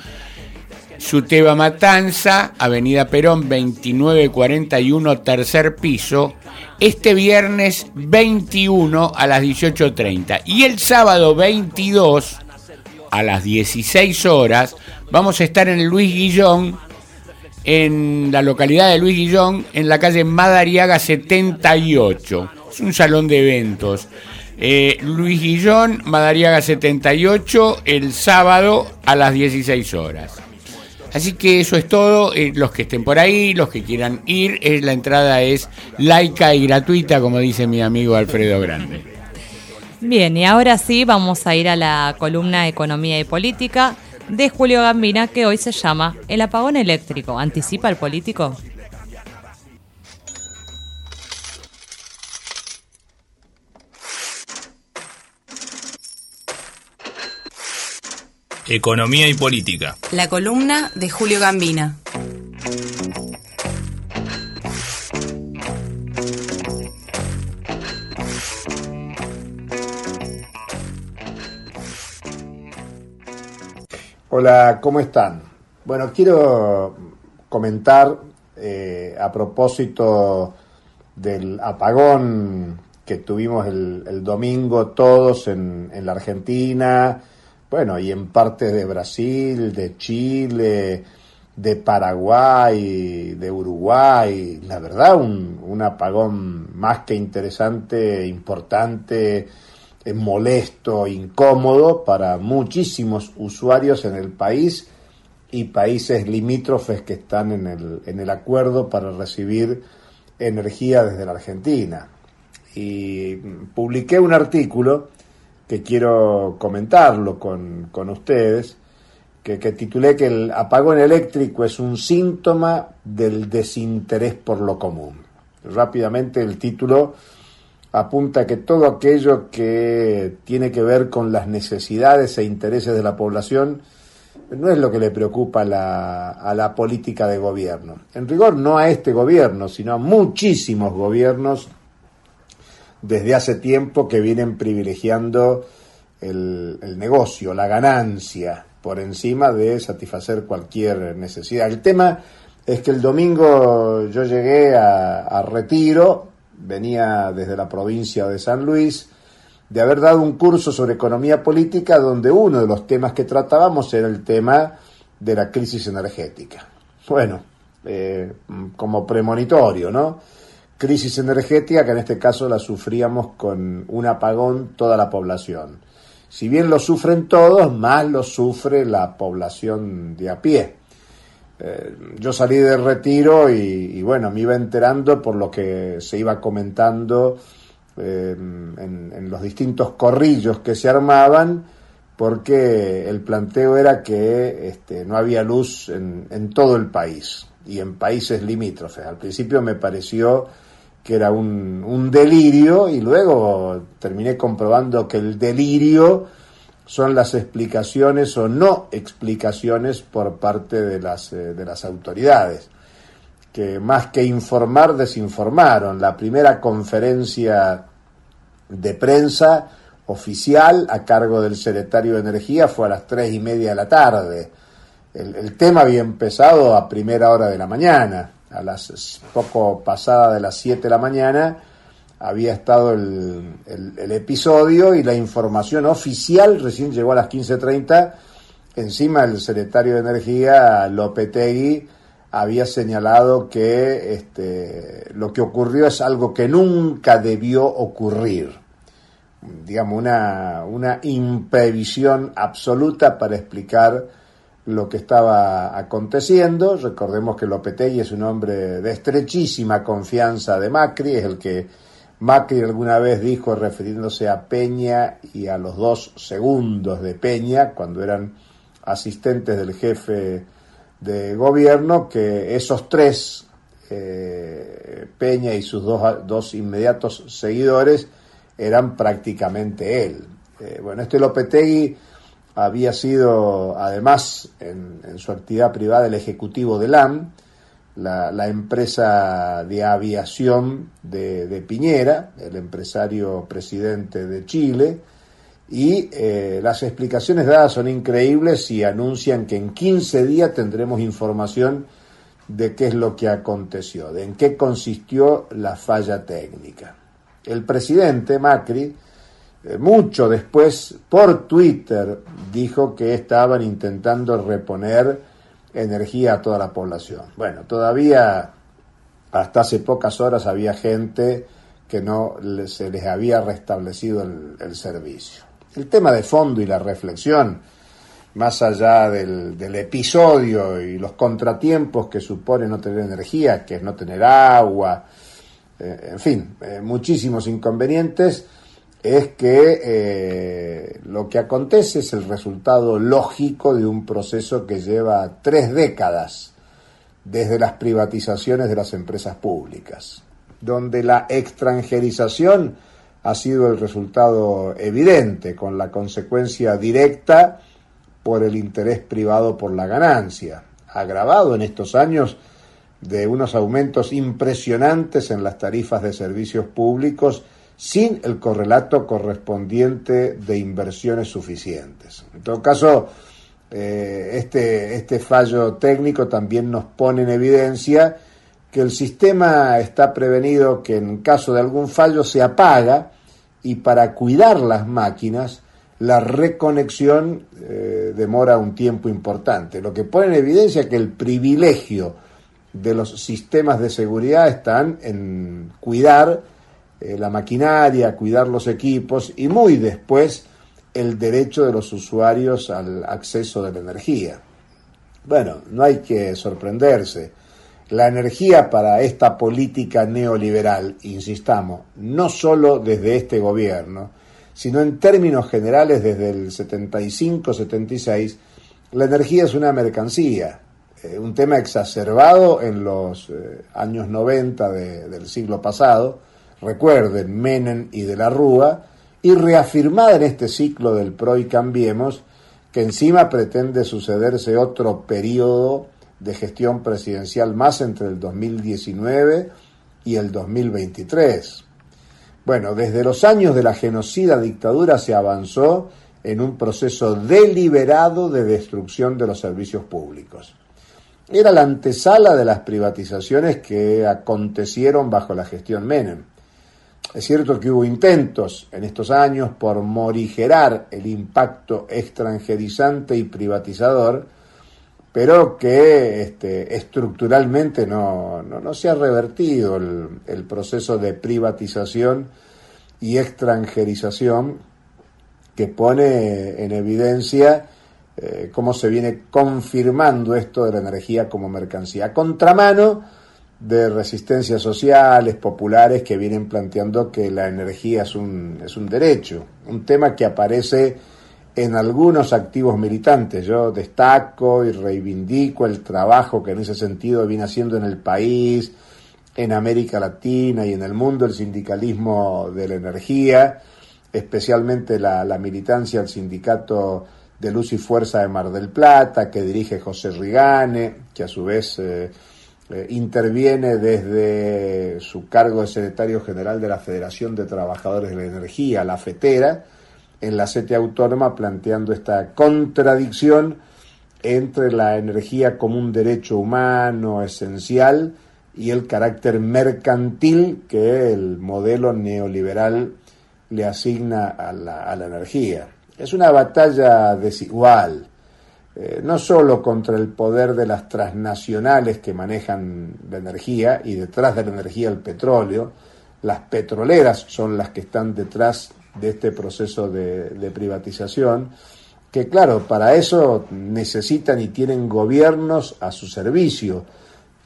Suteba Matanza, Avenida Perón 2941, tercer piso, este viernes 21 a las 18.30. Y el sábado 22 a las 16 horas vamos a estar en Luis Guillón, en la localidad de Luis Guillón, en la calle Madariaga 78. Es un salón de eventos. Eh, Luis Guillón, Madariaga 78, el sábado a las 16 horas. Así que eso es todo. Eh, los que estén por ahí, los que quieran ir, eh, la entrada es laica y gratuita, como dice mi amigo Alfredo Grande. Bien, y ahora sí vamos a ir a la columna Economía y Política de Julio Gambina, que hoy se llama El apagón eléctrico. ¿Anticipa el político? Economía y Política. La columna de Julio Gambina. Hola, ¿cómo están? Bueno, quiero comentar eh, a propósito del apagón que tuvimos el, el domingo todos en, en la Argentina, bueno, y en partes de Brasil, de Chile, de Paraguay, de Uruguay, la verdad un, un apagón más que interesante, importante, eh, molesto, incómodo para muchísimos usuarios en el país y países limítrofes que están en el, en el acuerdo para recibir energía desde la Argentina. Y publiqué un artículo que quiero comentarlo con, con ustedes, que, que, titulé que el apagón eléctrico es un síntoma del desinterés por lo común. Rápidamente el título apunta que todo aquello que tiene que ver con las necesidades e intereses de la población no es lo que le preocupa a la, a la política de gobierno. En rigor, no a este gobierno, sino a muchísimos gobiernos desde hace tiempo que vienen privilegiando el, el, negocio, la ganancia, por encima de satisfacer cualquier necesidad. El tema es que el domingo yo llegué a, a Retiro, venía desde la provincia de San Luis, de haber dado un curso sobre economía política donde uno de los temas que tratábamos era el tema de la crisis energética. Bueno, eh, como premonitorio, ¿no? Crisis energética que en este caso la sufríamos con un apagón toda la población. Si bien lo sufren todos, más lo sufre la población de a pie. Eh, yo salí de retiro y, y, bueno, me iba enterando por lo que se iba comentando eh, en, en, los distintos corrillos que se armaban, porque el planteo era que este, no había luz en, en todo el país y en países limítrofes. Al principio me pareció que era un, un, delirio y luego terminé comprobando que el delirio son las explicaciones o no explicaciones por parte de las, eh, de las autoridades, que más que informar, desinformaron. La primera conferencia de prensa oficial a cargo del secretario de Energía fue a las tres y media de la tarde. El, el tema había empezado a primera hora de la mañana a las poco pasada de las 7 de la mañana había estado el, el, episodio y la información oficial recién llegó a las 15.30. Encima el secretario de Energía, Lopetegui, había señalado que este, lo que ocurrió es algo que nunca debió ocurrir. Digamos, una, una imprevisión absoluta para explicar lo que estaba aconteciendo. Recordemos que Lopetegui es un hombre de estrechísima confianza de Macri, es el que Macri alguna vez dijo, refiriéndose a Peña y a los dos segundos de Peña, cuando eran asistentes del jefe de gobierno, que esos tres, eh, Peña y sus dos, dos, inmediatos seguidores, eran prácticamente él. Eh, bueno, este Lopetegui había sido, además, en, en, su actividad privada, el ejecutivo de LAM, la, empresa de aviación de, de, Piñera, el empresario presidente de Chile, y eh, las explicaciones dadas son increíbles y anuncian que en 15 días tendremos información de qué es lo que aconteció, de en qué consistió la falla técnica. El presidente Macri, mucho después, por Twitter, dijo que estaban intentando reponer energía a toda la población. Bueno, todavía hasta hace pocas horas había gente que no se les había restablecido el, servicio. El tema de fondo y la reflexión, más allá del, del, episodio y los contratiempos que supone no tener energía, que es no tener agua, eh, en fin, eh, muchísimos inconvenientes, es que eh, lo que acontece es el resultado lógico de un proceso que lleva tres décadas desde las privatizaciones de las empresas públicas, donde la extranjerización ha sido el resultado evidente, con la consecuencia directa por el interés privado por la ganancia, agravado en estos años de unos aumentos impresionantes en las tarifas de servicios públicos sin el correlato correspondiente de inversiones suficientes. En todo caso, eh, este, este fallo técnico también nos pone en evidencia que el sistema está prevenido que en caso de algún fallo se apaga y para cuidar las máquinas la reconexión eh, demora un tiempo importante, lo que pone en evidencia que el privilegio de los sistemas de seguridad están en cuidar eh, la maquinaria, cuidar los equipos y muy después el derecho de los usuarios al acceso de la energía. Bueno, no hay que sorprenderse. La energía para esta política neoliberal, insistamos, no solo desde este gobierno, sino en términos generales desde el 75-76, la energía es una mercancía, eh, un tema exacerbado en los eh, años 90 de, del siglo pasado, recuerden Menem y de la Rúa, y reafirmada en este ciclo del PRO y Cambiemos, que encima pretende sucederse otro periodo de gestión presidencial más entre el 2019 y el 2023. Bueno, desde los años de la genocida dictadura se avanzó en un proceso deliberado de destrucción de los servicios públicos. Era la antesala de las privatizaciones que acontecieron bajo la gestión Menem. Es cierto que hubo intentos en estos años por morigerar el impacto extranjerizante y privatizador, pero que este, estructuralmente no, no, no, se ha revertido el, proceso de privatización y extranjerización que pone en evidencia eh, cómo se viene confirmando esto de la energía como mercancía. Contramano de resistencias sociales, populares, que vienen planteando que la energía es un, es un derecho, un tema que aparece en algunos activos militantes. Yo destaco y reivindico el trabajo que en ese sentido viene haciendo en el país, en América Latina y en el mundo el sindicalismo de la energía, especialmente la, la militancia del sindicato de Luz y Fuerza de Mar del Plata, que dirige José Rigane, que a su vez eh, eh, interviene desde su cargo de secretario general de la Federación de Trabajadores de la Energía, la FETERA, en la CETE autónoma planteando esta contradicción entre la energía como un derecho humano esencial y el carácter mercantil que el modelo neoliberal le asigna a la, a la energía. Es una batalla desigual, eh, no solo contra el poder de las transnacionales que manejan la energía y detrás de la energía el petróleo, las petroleras son las que están detrás de este proceso de, de, privatización, que claro, para eso necesitan y tienen gobiernos a su servicio,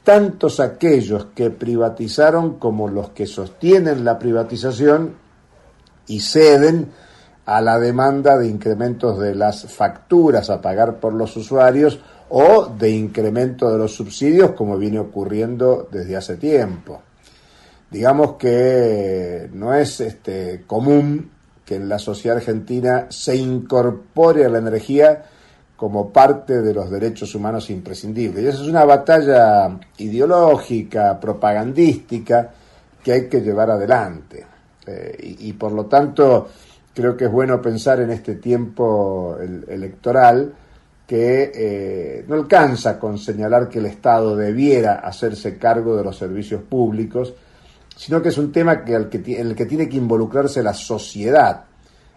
tantos aquellos que privatizaron como los que sostienen la privatización y ceden a la demanda de incrementos de las facturas a pagar por los usuarios o de incremento de los subsidios como viene ocurriendo desde hace tiempo. Digamos que no es este, común que en la sociedad argentina se incorpore a la energía como parte de los derechos humanos imprescindibles. Y esa es una batalla ideológica, propagandística, que hay que llevar adelante. Eh, y, por lo tanto, creo que es bueno pensar en este tiempo electoral que eh, no alcanza con señalar que el Estado debiera hacerse cargo de los servicios públicos, sino que es un tema en el que tiene que involucrarse la sociedad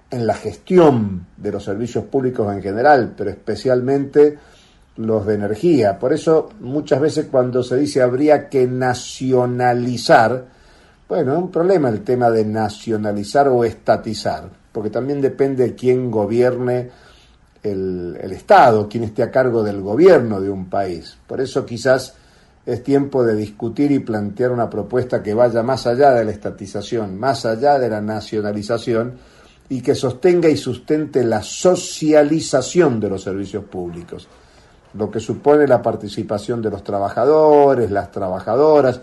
en la gestión de los servicios públicos en general, pero especialmente los de energía. Por eso muchas veces cuando se dice habría que nacionalizar, bueno, es un problema el tema de nacionalizar o estatizar, porque también depende de quién gobierne el, Estado, quién esté a cargo del gobierno de un país. Por eso quizás es tiempo de discutir y plantear una propuesta que vaya más allá de la estatización, más allá de la nacionalización, y que sostenga y sustente la socialización de los servicios públicos, lo que supone la participación de los trabajadores, las trabajadoras,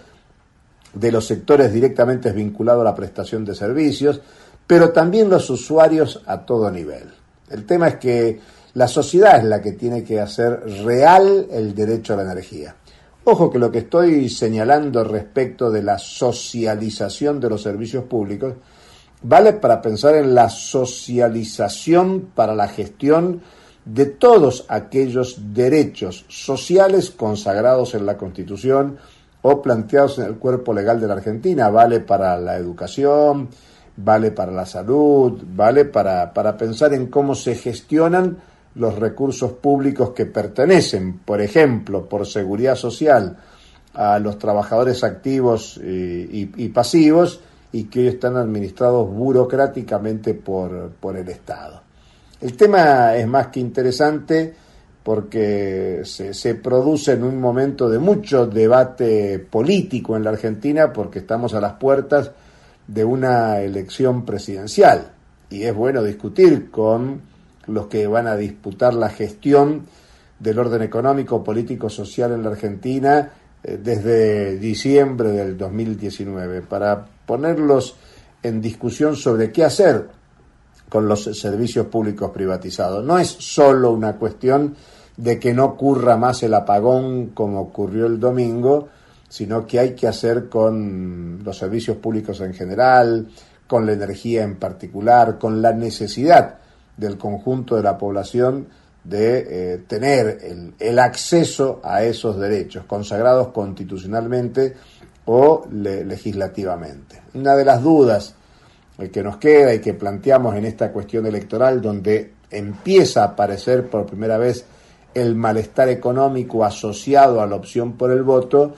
de los sectores directamente vinculados a la prestación de servicios, pero también los usuarios a todo nivel. El tema es que la sociedad es la que tiene que hacer real el derecho a la energía. Ojo que lo que estoy señalando respecto de la socialización de los servicios públicos vale para pensar en la socialización para la gestión de todos aquellos derechos sociales consagrados en la Constitución o planteados en el cuerpo legal de la Argentina. Vale para la educación, vale para la salud, vale para, para pensar en cómo se gestionan los recursos públicos que pertenecen, por ejemplo, por seguridad social, a los trabajadores activos y, y pasivos, y que hoy están administrados burocráticamente por, por el Estado. El tema es más que interesante porque se, se, produce en un momento de mucho debate político en la Argentina porque estamos a las puertas de una elección presidencial y es bueno discutir con los que van a disputar la gestión del orden económico, político, social en la Argentina eh, desde diciembre del 2019 para ponerlos en discusión sobre qué hacer con los servicios públicos privatizados. No es solo una cuestión de que no ocurra más el apagón como ocurrió el domingo, sino que hay que hacer con los servicios públicos en general, con la energía en particular, con la necesidad del conjunto de la población de eh, tener el, el, acceso a esos derechos consagrados constitucionalmente o legislativamente. Una de las dudas que nos queda y que planteamos en esta cuestión electoral, donde empieza a aparecer por primera vez el malestar económico asociado a la opción por el voto,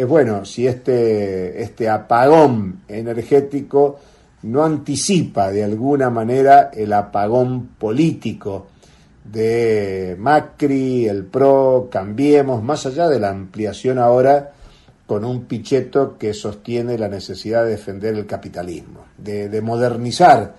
es bueno, si este, este apagón energético no anticipa de alguna manera el apagón político de Macri, el PRO, Cambiemos, más allá de la ampliación ahora con un picheto que sostiene la necesidad de defender el capitalismo, de, modernizar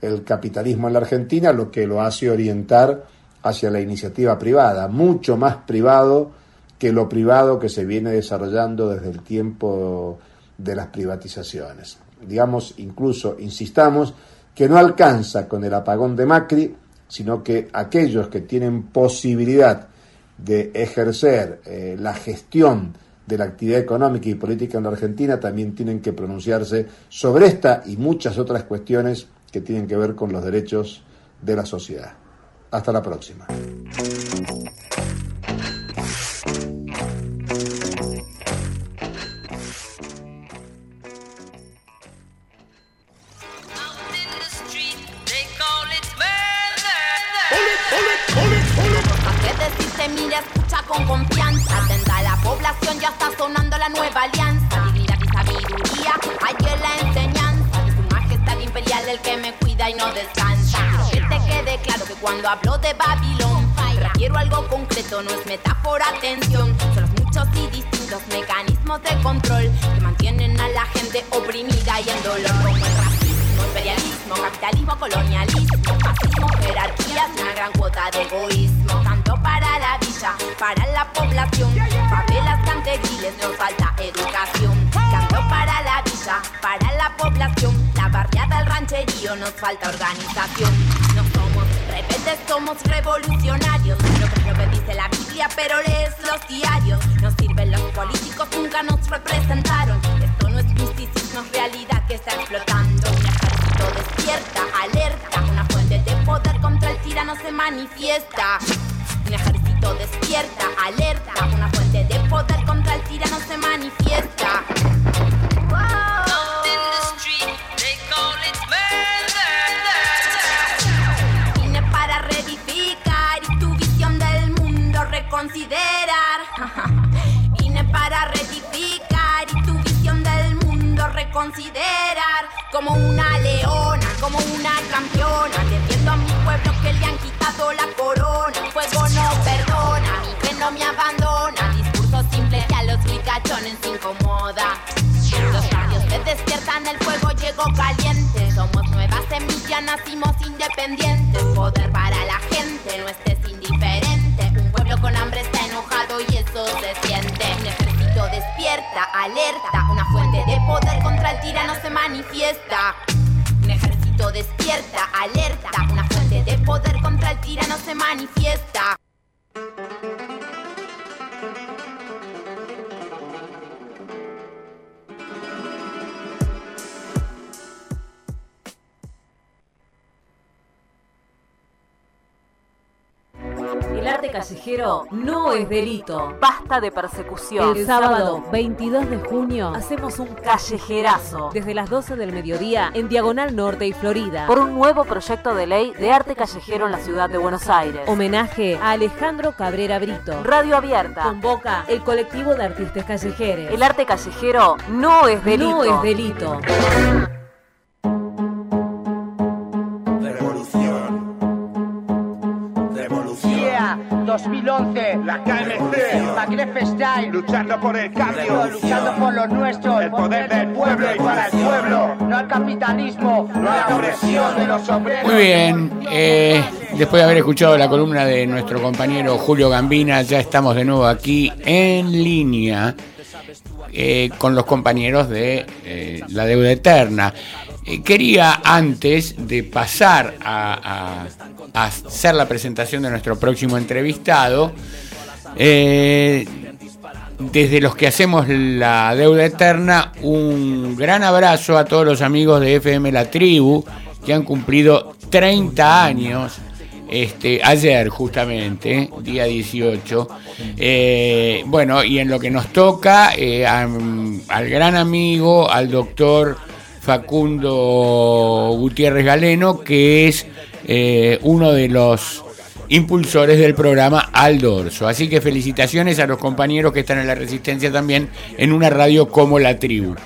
el capitalismo en la Argentina, lo que lo hace orientar hacia la iniciativa privada, mucho más privado que lo privado que se viene desarrollando desde el tiempo de las privatizaciones. Digamos, incluso, insistamos, que no alcanza con el apagón de Macri, sino que aquellos que tienen posibilidad de ejercer eh, la gestión de la actividad económica y política en la Argentina también tienen que pronunciarse sobre esta y muchas otras cuestiones que tienen que ver con los derechos de la sociedad. Hasta la próxima. la nueva alianza, dignidad y sabiduría, allí en la enseñanza, de su majestad imperial el que me cuida y no descansa. Que te quede claro que cuando hablo de Babilón, refiero algo concreto, no es metáfora, atención, son los muchos y distintos mecanismos de control que mantienen a la gente oprimida y en dolor. Como racismo, imperialismo, capitalismo, colonialismo, fascismo, jerarquías, una gran cuota de egoísmo, tanto para la villa, para la población, papelas canteriles, no falta nos falta organización. No somos rebeldes, somos revolucionarios. Lo que, que dice la Biblia, pero lees los diarios. Nos sirven los políticos, nunca nos representaron. Esto no es misticismo, es realidad que está explotando. Un ejército despierta, alerta. Una fuente de poder contra el tirano se manifiesta. Un ejército despierta, alerta. Una fuente de poder contra el tirano se manifiesta. Vine reconsiderar. Vine para reedificar y tu visión del mundo reconsiderar. Como una leona, como una campeona. Defiendo a mi pueblo que le han quitado la corona. Fuego no perdona, fe no me abandona. Discurso simple que a los ricachones incomoda. Los radios se despiertan, el fuego llegó caliente. Somos nueva semilla, nacimos independientes. Poder para la gente, despierta, alerta. Una fuente de poder contra el tirano se manifiesta. Un ejército despierta, alerta. Una fuente de poder contra el tirano se manifiesta. El arte callejero no es delito. Basta de persecución. El sábado 22 de junio hacemos un callejerazo desde las 12 del mediodía en Diagonal Norte y Florida por un nuevo proyecto de ley de arte callejero en la ciudad de Buenos Aires. Homenaje a Alejandro Cabrera Brito. Radio Abierta convoca el colectivo de artistas callejeros. El arte callejero no es delito. No es delito. 2011, la KMC, Magreb Style, luchando por el cambio, luchando por lo nuestro, el poder del pueblo y para el pueblo, no al capitalismo, no a la opresión de los obreros. Muy bien, eh, después de haber escuchado la columna de nuestro compañero Julio Gambina, ya estamos de nuevo aquí en línea eh, con los compañeros de eh, La Deuda Eterna. Eh, quería, antes de pasar a, hacer la presentación de nuestro próximo entrevistado, eh, desde los que hacemos la deuda eterna, un gran abrazo a todos los amigos de FM La Tribu que han cumplido 30 años. Este, ayer justamente, día 18. Eh, bueno, y en lo que nos toca, al gran amigo, al doctor Facundo Gutiérrez Galeno, que es eh, uno de los impulsores del programa Al Dorso. Así que felicitaciones a los compañeros que están en la Resistencia también en una radio como La Tribu.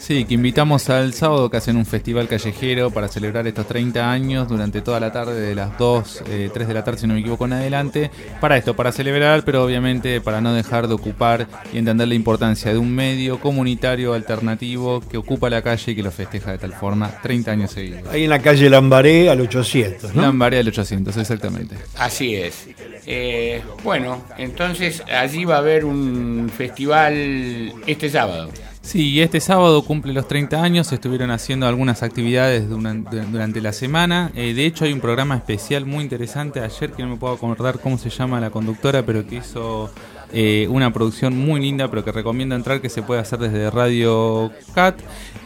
Sí, que invitamos al sábado que hacen un festival callejero para celebrar estos 30 años durante toda la tarde de las 2, eh, 3 de la tarde si no me equivoco en adelante. Para esto, para celebrar, pero obviamente para no dejar de ocupar y entender la importancia de un medio comunitario alternativo que ocupa la calle y que lo festeja de tal forma 30 años seguidos. Ahí en la calle Lambaré al 800, ¿no? Lambaré al 800, exactamente. Así es. Eh, bueno, entonces allí va a haber un festival este sábado. Sí, este sábado cumple los 30 años, estuvieron haciendo algunas actividades durante, durante la semana. Eh, de hecho, hay un programa especial muy interesante ayer que no me puedo acordar cómo se llama la conductora, pero que hizo eh, una producción muy linda, pero que recomiendo entrar, que se puede hacer desde Radio Cat.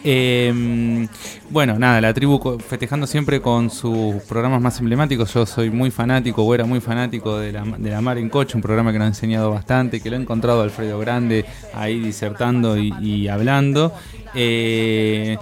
Eh, bueno, nada, la tribu festejando siempre con sus programas más emblemáticos. Yo soy muy fanático, o era muy fanático de la, de la Mar en Coche, un programa que nos ha enseñado bastante, que lo he encontrado Alfredo Grande ahí disertando y, y hablando. Eh,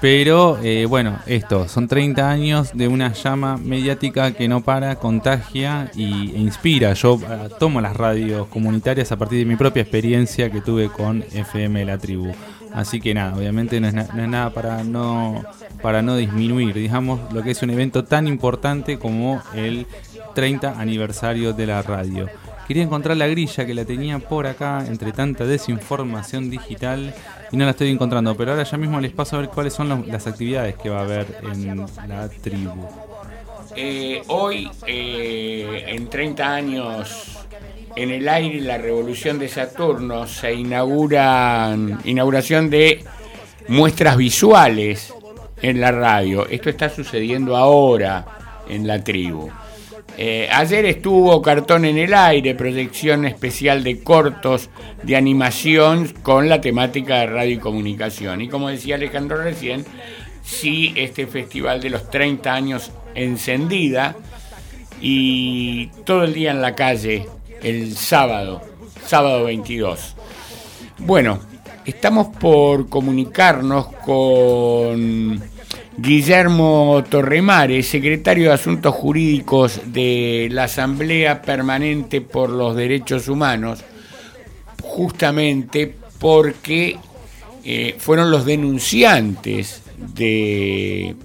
pero eh, bueno, esto, son 30 años de una llama mediática que no para, contagia y, e inspira. Yo eh, tomo las radios comunitarias a partir de mi propia experiencia que tuve con FM La Tribu. Así que nada, obviamente no es, nada para no, para no disminuir, digamos, lo que es un evento tan importante como el 30 aniversario de la radio. Quería encontrar la grilla que la tenía por acá entre tanta desinformación digital y no la estoy encontrando, pero ahora ya mismo les paso a ver cuáles son las actividades que va a haber en la tribu. Eh, hoy, eh, en 30 años en el aire, la revolución de Saturno, se inaugura inauguración de muestras visuales en la radio. Esto está sucediendo ahora en la tribu. Eh, ayer estuvo Cartón en el aire, proyección especial de cortos de animación con la temática de radio y comunicación. Y como decía Alejandro recién, sí, este festival de los 30 años encendida y todo el día en la calle el sábado, sábado 22. Bueno, estamos por comunicarnos con Guillermo Torremares, secretario de Asuntos Jurídicos de la Asamblea Permanente por los Derechos Humanos, justamente porque eh, fueron los denunciantes de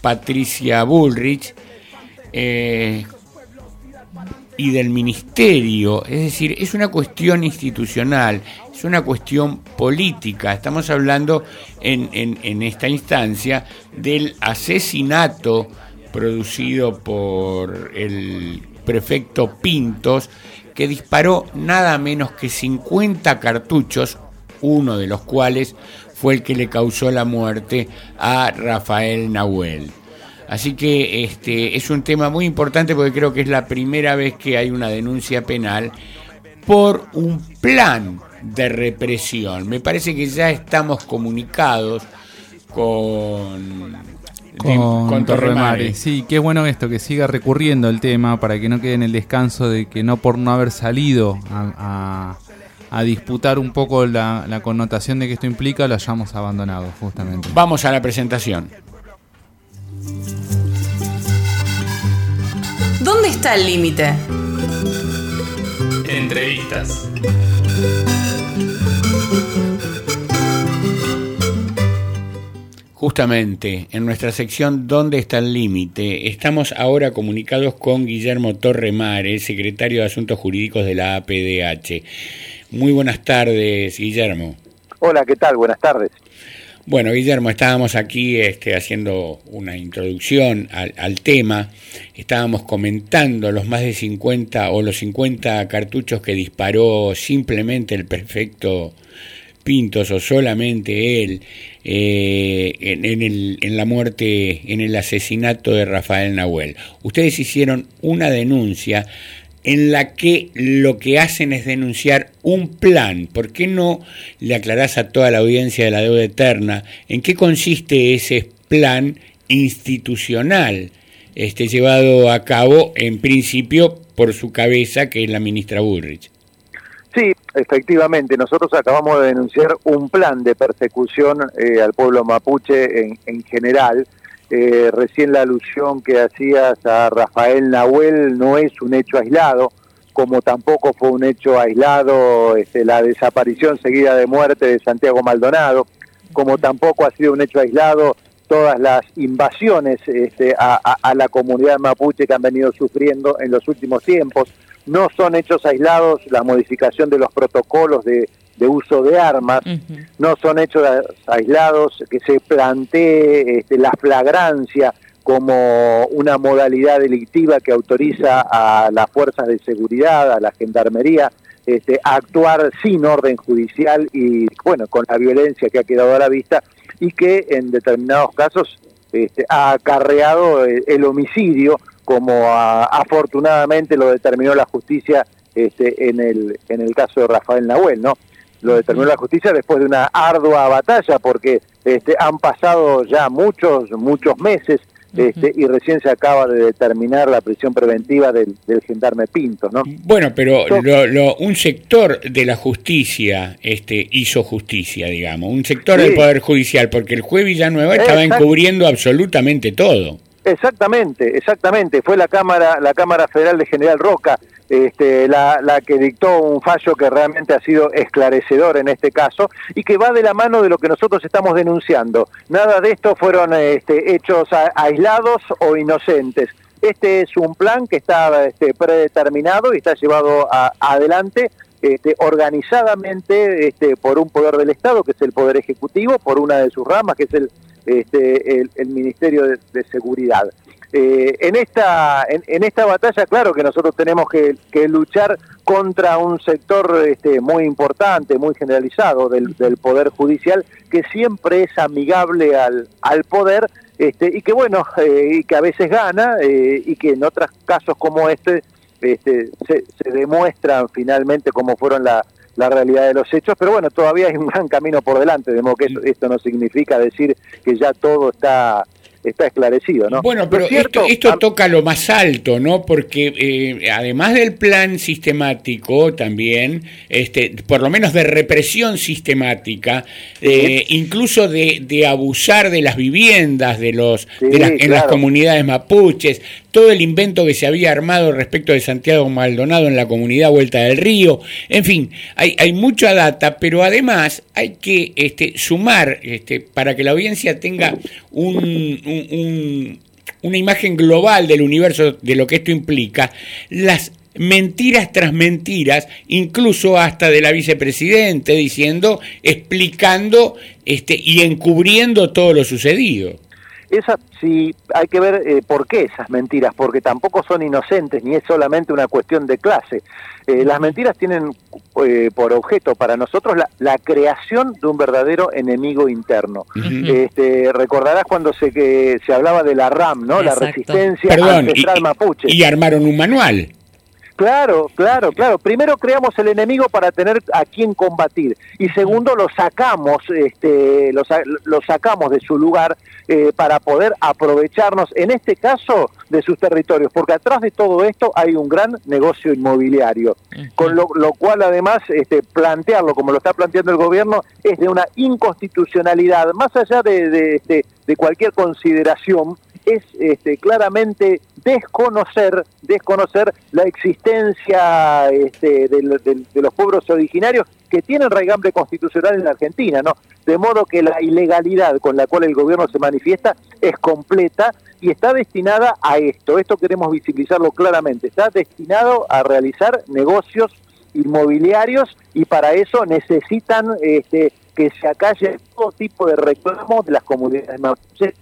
Patricia Bullrich eh, y del ministerio. Es decir, es una cuestión institucional, es una cuestión política. Estamos hablando en, en- esta instancia del asesinato producido por el prefecto Pintos, que disparó nada menos que 50 cartuchos, uno de los cuales fue el que le causó la muerte a Rafael Nahuel. Así que este es un tema muy importante porque creo que es la primera vez que hay una denuncia penal por un plan de represión. Me parece que ya estamos comunicados con Con, con Torremare. Sí, qué bueno esto, que siga recurriendo el tema para que no quede en el descanso de que no por no haber salido a, a- a disputar un poco la, la connotación de que esto implica, lo hayamos abandonado, justamente. Vamos a la presentación. ¿Dónde está el límite? Entrevistas. Justamente, en nuestra sección ¿Dónde está el límite? Estamos ahora comunicados con Guillermo Torremare, secretario de Asuntos Jurídicos de la APDH. Muy buenas tardes, Guillermo. Hola, ¿qué tal? Buenas tardes. Bueno, Guillermo, estábamos aquí este, haciendo una introducción al, al tema. Estábamos comentando los más de 50 o los 50 cartuchos que disparó simplemente el prefecto Pintos o solamente él eh, en, en el- en la muerte, en el asesinato de Rafael Nahuel. Ustedes hicieron una denuncia en la que lo que hacen es denunciar un plan. ¿Por qué no le aclarás a toda la audiencia de la deuda eterna en qué consiste ese plan institucional este, llevado a cabo en principio por su cabeza, que es la ministra Bullrich? Sí, efectivamente, nosotros acabamos de denunciar un plan de persecución eh, al pueblo mapuche en, en general. Eh, recién la alusión que hacías a Rafael Nahuel no es un hecho aislado, como tampoco fue un hecho aislado este, la desaparición seguida de muerte de Santiago Maldonado, como tampoco ha sido un hecho aislado todas las invasiones este, a, la comunidad mapuche que han venido sufriendo en los últimos tiempos. No son hechos aislados la modificación de los protocolos de, de uso de armas, no son hechos aislados que se plantee este, la flagrancia como una modalidad delictiva que autoriza a las fuerzas de seguridad, a la gendarmería, este, a actuar sin orden judicial y, bueno, con la violencia que ha quedado a la vista y que en determinados casos este, ha acarreado el, el homicidio, como a- afortunadamente lo determinó la justicia este, en, el, en el caso de Rafael Nahuel, ¿no? Lo determinó la justicia después de una ardua batalla, porque este, han pasado ya muchos, muchos meses este, y recién se acaba de determinar la prisión preventiva del, del gendarme Pinto, ¿no? Bueno, pero lo- lo- un sector de la justicia este, hizo justicia, digamos, un sector Sí. del Poder Judicial, porque el juez Villanueva estaba encubriendo absolutamente todo. Exactamente, exactamente. Fue la Cámara, la Cámara Federal de General Roca este, la, la que dictó un fallo que realmente ha sido esclarecedor en este caso y que va de la mano de lo que nosotros estamos denunciando. Nada de esto fueron este, hechos aislados o inocentes. Este es un plan que está este, predeterminado y está llevado a- adelante este, organizadamente este, por un poder del Estado, que es el Poder Ejecutivo, por una de sus ramas, que es el, este, el, el Ministerio de, Seguridad. Eh, en, esta, en, en esta batalla, claro que nosotros tenemos que, que luchar contra un sector este, muy importante, muy generalizado del, del Poder Judicial, que siempre es amigable al, al poder este, y que, bueno, eh, y que a veces gana eh, y que en otros casos como este este, se, se demuestran finalmente cómo fueron la, la realidad de los hechos, pero bueno, todavía hay un gran camino por delante, de modo que esto, esto no significa decir que ya todo está está esclarecido, ¿no? Bueno, pero cierto, esto, esto toca lo más alto, ¿no? Porque eh, además del plan sistemático también, este, por lo menos de represión sistemática, eh, incluso de, de abusar de las viviendas de los de las- en las comunidades mapuches, todo el invento que se había armado respecto de Santiago Maldonado en la comunidad Vuelta del Río, en fin, hay, mucha data, pero además hay que este, sumar este, para que la audiencia tenga un- una imagen global del universo de lo que esto implica, las mentiras tras mentiras, incluso hasta de la vicepresidente, diciendo, explicando este, y encubriendo todo lo sucedido. Esa, sí, hay que ver eh, por qué esas mentiras, porque tampoco son inocentes, ni es solamente una cuestión de clase. Eh, las mentiras tienen eh, por objeto para nosotros la, la creación de un verdadero enemigo interno. Este, recordarás cuando se, que, se hablaba de la RAM, ¿no? La resistencia Perdón, ancestral y- mapuche. Y armaron un manual. Claro, claro, claro. Primero creamos el enemigo para tener a quién combatir y segundo lo sacamos, este, lo, lo sacamos de su lugar eh, para poder aprovecharnos, en este caso, de sus territorios, porque atrás de todo esto hay un gran negocio inmobiliario, con lo, lo cual además este, plantearlo como lo está planteando el gobierno es de una inconstitucionalidad, más allá de, de, este, de cualquier consideración, es este, claramente desconocer desconocer la existencia este, del- de los pueblos originarios que tienen raigambre constitucional en la Argentina, ¿no? De modo que la ilegalidad con la cual el gobierno se manifiesta es completa y está destinada a esto. Esto queremos visibilizarlo claramente. Está destinado a realizar negocios inmobiliarios y para eso necesitan este, que se acalle todo tipo de reclamos de las comunidades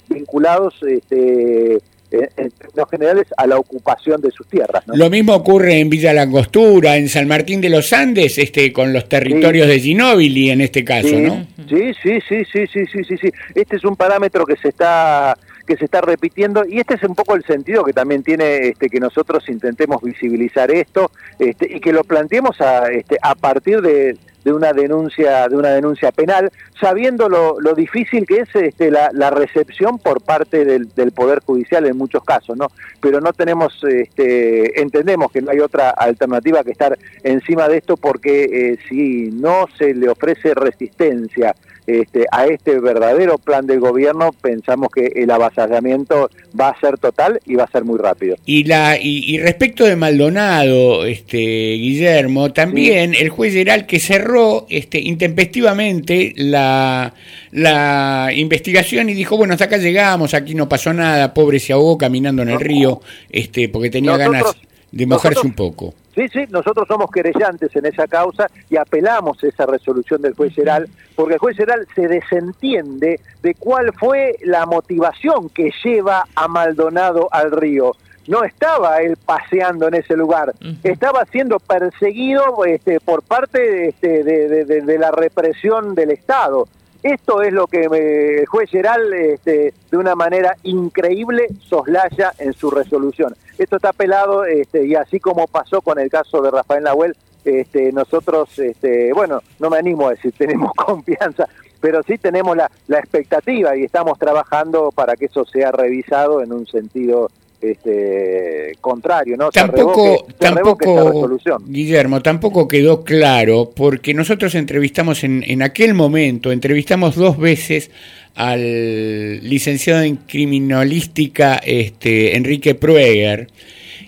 vinculados este, en, en términos generales a la ocupación de sus tierras. ¿no? Lo mismo ocurre en Villa Langostura, en San Martín de los Andes, este, con los territorios de Ginóbili en este caso, sí, ¿no? Sí, sí, sí, sí, sí, sí, sí, sí. Este es un parámetro que se está que se está repitiendo y este es un poco el sentido que también tiene este que nosotros intentemos visibilizar esto este, y que lo planteemos a, este, a partir de, de una denuncia de una denuncia penal sabiendo lo, lo difícil que es este, la, recepción por parte del, del poder judicial en muchos casos no pero no tenemos este, entendemos que no hay otra alternativa que estar encima de esto porque eh, si no se le ofrece resistencia este, a este verdadero plan del gobierno, pensamos que el avasallamiento va a ser total y va a ser muy rápido. Y, la, y, y respecto de Maldonado, este, Guillermo, también el juez Geral que cerró este, intempestivamente la, la investigación y dijo, bueno, hasta acá llegamos, aquí no pasó nada, pobre se ahogó caminando en el río, este, porque tenía Nosotros- ganas de mojarse un poco. Sí, sí, nosotros somos querellantes en esa causa y apelamos a esa resolución del juez Geral, porque el juez Geral se desentiende de cuál fue la motivación que lleva a Maldonado al río. No estaba él paseando en ese lugar, estaba siendo perseguido este, por parte este, de- de la represión del Estado. Esto es lo que me- el juez Geral, este, de una manera increíble, soslaya en su resolución. Esto está apelado, este, y así como pasó con el caso de Rafael Nahuel, este, nosotros, este, bueno, no me animo a decir tenemos confianza, pero sí tenemos la, la expectativa y estamos trabajando para que eso sea revisado en un sentido este, contrario, ¿no? Tampoco, se revoque tampoco resolución. Guillermo, tampoco quedó claro, porque nosotros entrevistamos en, en aquel momento, entrevistamos dos veces al licenciado en criminalística este, Enrique Prueger,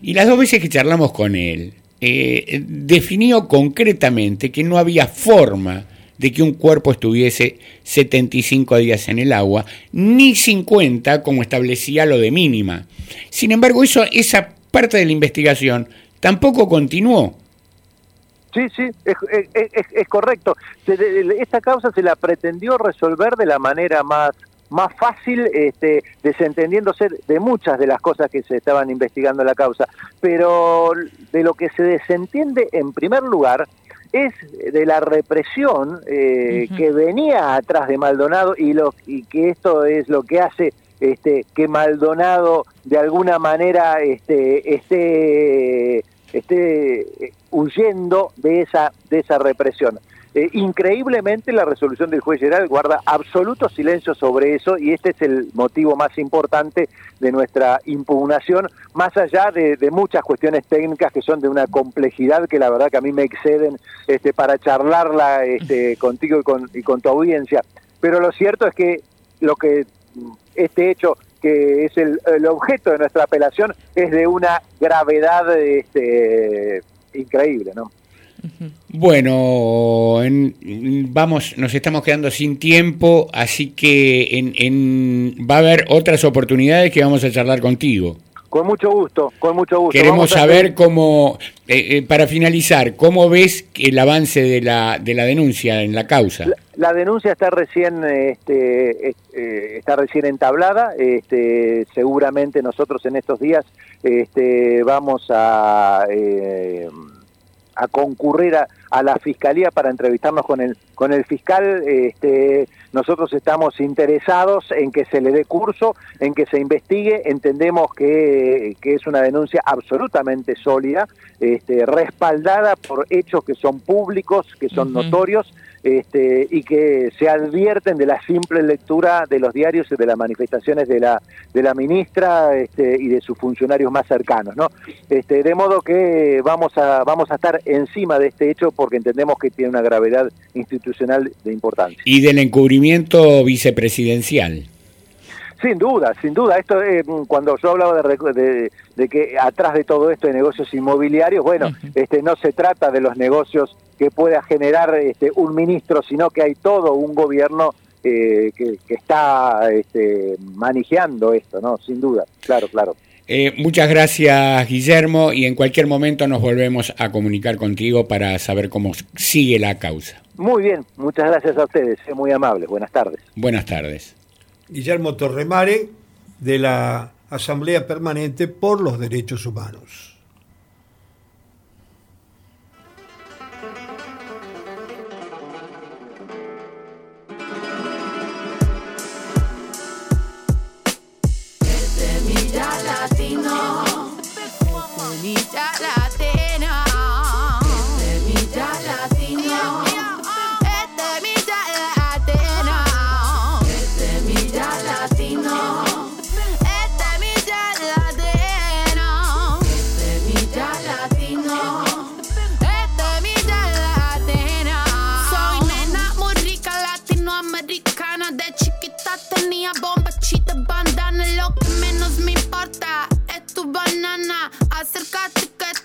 y las dos veces que charlamos con él, eh, definió concretamente que no había forma de que un cuerpo estuviese 75 días en el agua, ni 50 como establecía lo de mínima. Sin embargo, eso, esa parte de la investigación tampoco continuó. Sí, sí, es, es- correcto. Esta causa se la pretendió resolver de la manera más más fácil, este, desentendiéndose de muchas de las cosas que se estaban investigando la causa. Pero de lo que se desentiende, en primer lugar, es de la represión eh, que venía atrás de Maldonado y, lo, y que esto es lo que hace este, que Maldonado de alguna manera este, esté, esté eh, huyendo de esa, de esa represión. Eh, increíblemente la resolución del juez general guarda absoluto silencio sobre eso y este es el motivo más importante de nuestra impugnación, más allá de, de muchas cuestiones técnicas que son de una complejidad que la verdad que a mí me exceden este, para charlarla este, contigo y con, y con tu audiencia. Pero lo cierto es que lo que este hecho que es el, el objeto de nuestra apelación es de una gravedad este, increíble, ¿no? Bueno, en- vamos, nos estamos quedando sin tiempo, así que en, en- va a haber otras oportunidades que vamos a charlar contigo. Con mucho gusto, con mucho gusto. Queremos saber hacer- cómo, eh, eh, para finalizar, cómo ves el avance de la, de la denuncia en la causa. La denuncia está recién este, eh, eh, está recién entablada. Este, seguramente nosotros en estos días este, vamos a eh, a concurrir a, a la fiscalía para entrevistarnos con el con el fiscal. Este, nosotros estamos interesados en que se le dé curso, en que se investigue. Entendemos que, que es una denuncia absolutamente sólida, este, respaldada por hechos que son públicos, que son notorios este, y que se advierten de la simple lectura de los diarios y de las manifestaciones de la, de la ministra este, y de sus funcionarios más cercanos. ¿no? Este, de modo que vamos a, vamos a estar encima de este hecho porque entendemos que tiene una gravedad institucional de importancia. Y del encubrimiento vicepresidencial. Sin duda, sin duda. Esto eh, cuando yo hablaba de, de, de que atrás de todo esto hay negocios inmobiliarios, bueno, este no se trata de los negocios que pueda generar este, un ministro, sino que hay todo un gobierno eh, que, que está este, manejando esto, ¿no? Sin duda, claro, claro. Eh, muchas gracias, Guillermo, y en cualquier momento nos volvemos a comunicar contigo para saber cómo sigue la causa. Muy bien, muchas gracias a ustedes, muy amables. Buenas tardes. Buenas tardes. Guillermo Torremare, de la Asamblea Permanente por los Derechos Humanos.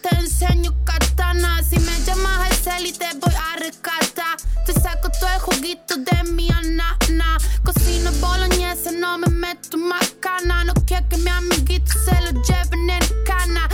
Te enseño katana. Si me llamas el cel y te voy a rescatar Te saco todo el juguito de mi anana. Cocino boloñesa, no me meto macana No quiero que mi amiguito se lo lleven en cana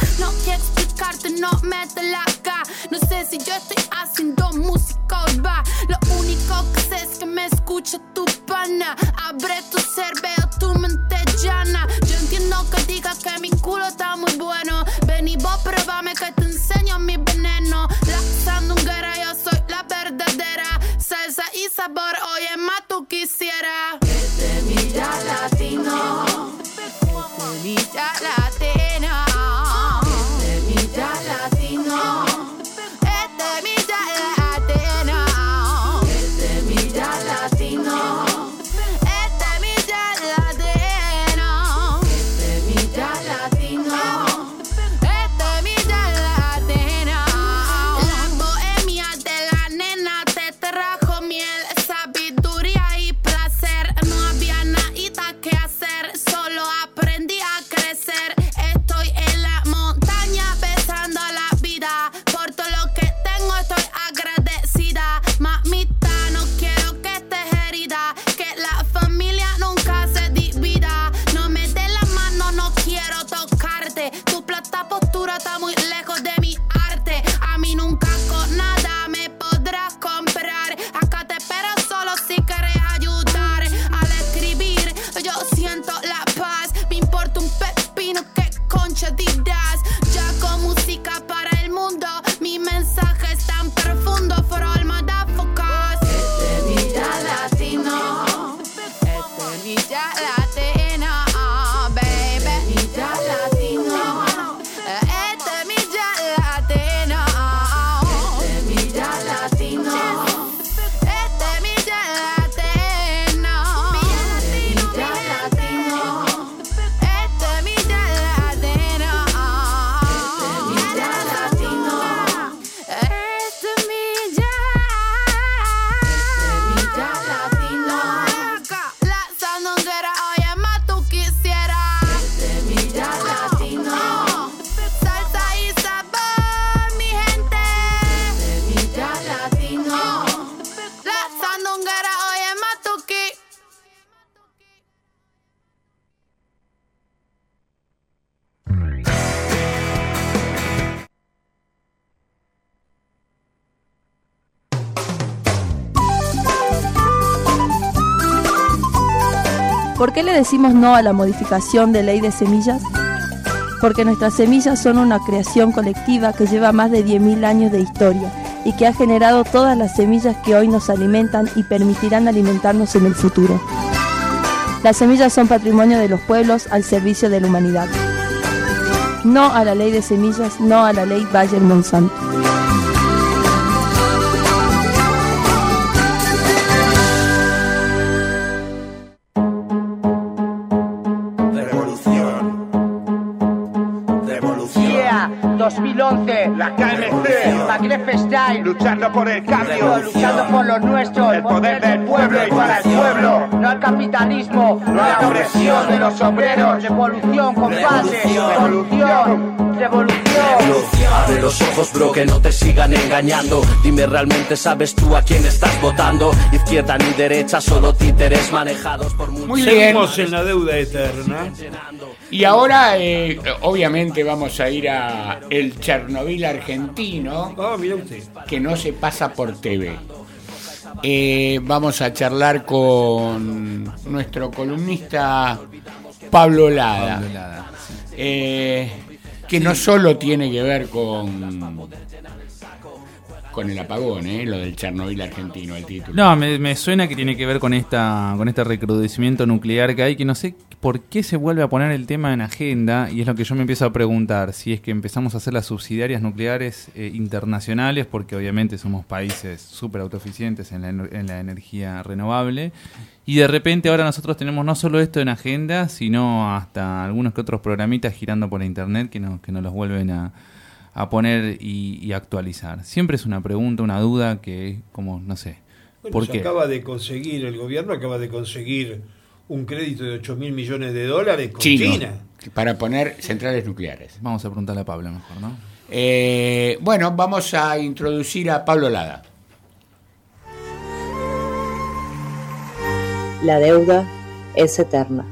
Explicarte, no mete la K No sé si yo estoy haciendo música urbana Lo único que sé es que me escucha tu pana. Abre tu cerebro, tu mente llana. Yo entiendo que digas que mi culo está muy bueno. Ven y vos pruébame que te enseño mi veneno. La sandunguera, yo soy la verdadera. Salsa y sabor, oye más tú quisieras. Semilla latino. Semilla latina. mucha dignidad. Decimos no a la modificación de ley de semillas? Porque nuestras semillas son una creación colectiva que lleva más de 10.000 años de historia y que ha generado todas las semillas que hoy nos alimentan y permitirán alimentarnos en el futuro. Las semillas son patrimonio de los pueblos al servicio de la humanidad. No a la ley de semillas, no a la ley Bayer Luchando por el cambio. Luchando por lo nuestro. El poder del pueblo y para el pueblo. No al capitalismo. Opresión de los obreros. Revolución, compadre. Revolución. Revolución. Abre los ojos, bro, que no te sigan engañando. Dime, ¿realmente sabes tú a quién estás votando? Izquierda ni derecha, solo títeres manejados por muchos. Muy bien. Seguimos en la deuda eterna. Y ahora, eh, obviamente, vamos a ir a el Chernobyl argentino, que no se pasa por TV. Eh, vamos a charlar con nuestro columnista Pablo Lada, Pablo Lada, eh, que no solo tiene que ver con con el apagón, eh, lo del Chernobyl argentino, el título. No, me, suena que tiene que ver con esta con este recrudecimiento nuclear que hay, que no sé por qué se vuelve a poner el tema en agenda, y es lo que yo me empiezo a preguntar, si es que empezamos a hacer las subsidiarias nucleares eh, internacionales, porque obviamente somos países súper autoeficientes en la, en la energía renovable, y de repente ahora nosotros tenemos no solo esto en agenda, sino hasta algunos que otros programitas girando por internet que nos, que nos los vuelven a, a poner y, y actualizar. Siempre es una pregunta, una duda que, como, no sé, Bueno, ¿por se qué? acaba de conseguir, el gobierno acaba de conseguir un crédito de 8 mil millones de dólares con Chino, China. para poner centrales nucleares. Vamos a preguntarle a Pablo mejor, ¿no? Eh, bueno, vamos a introducir a Pablo Lada. La deuda es eterna.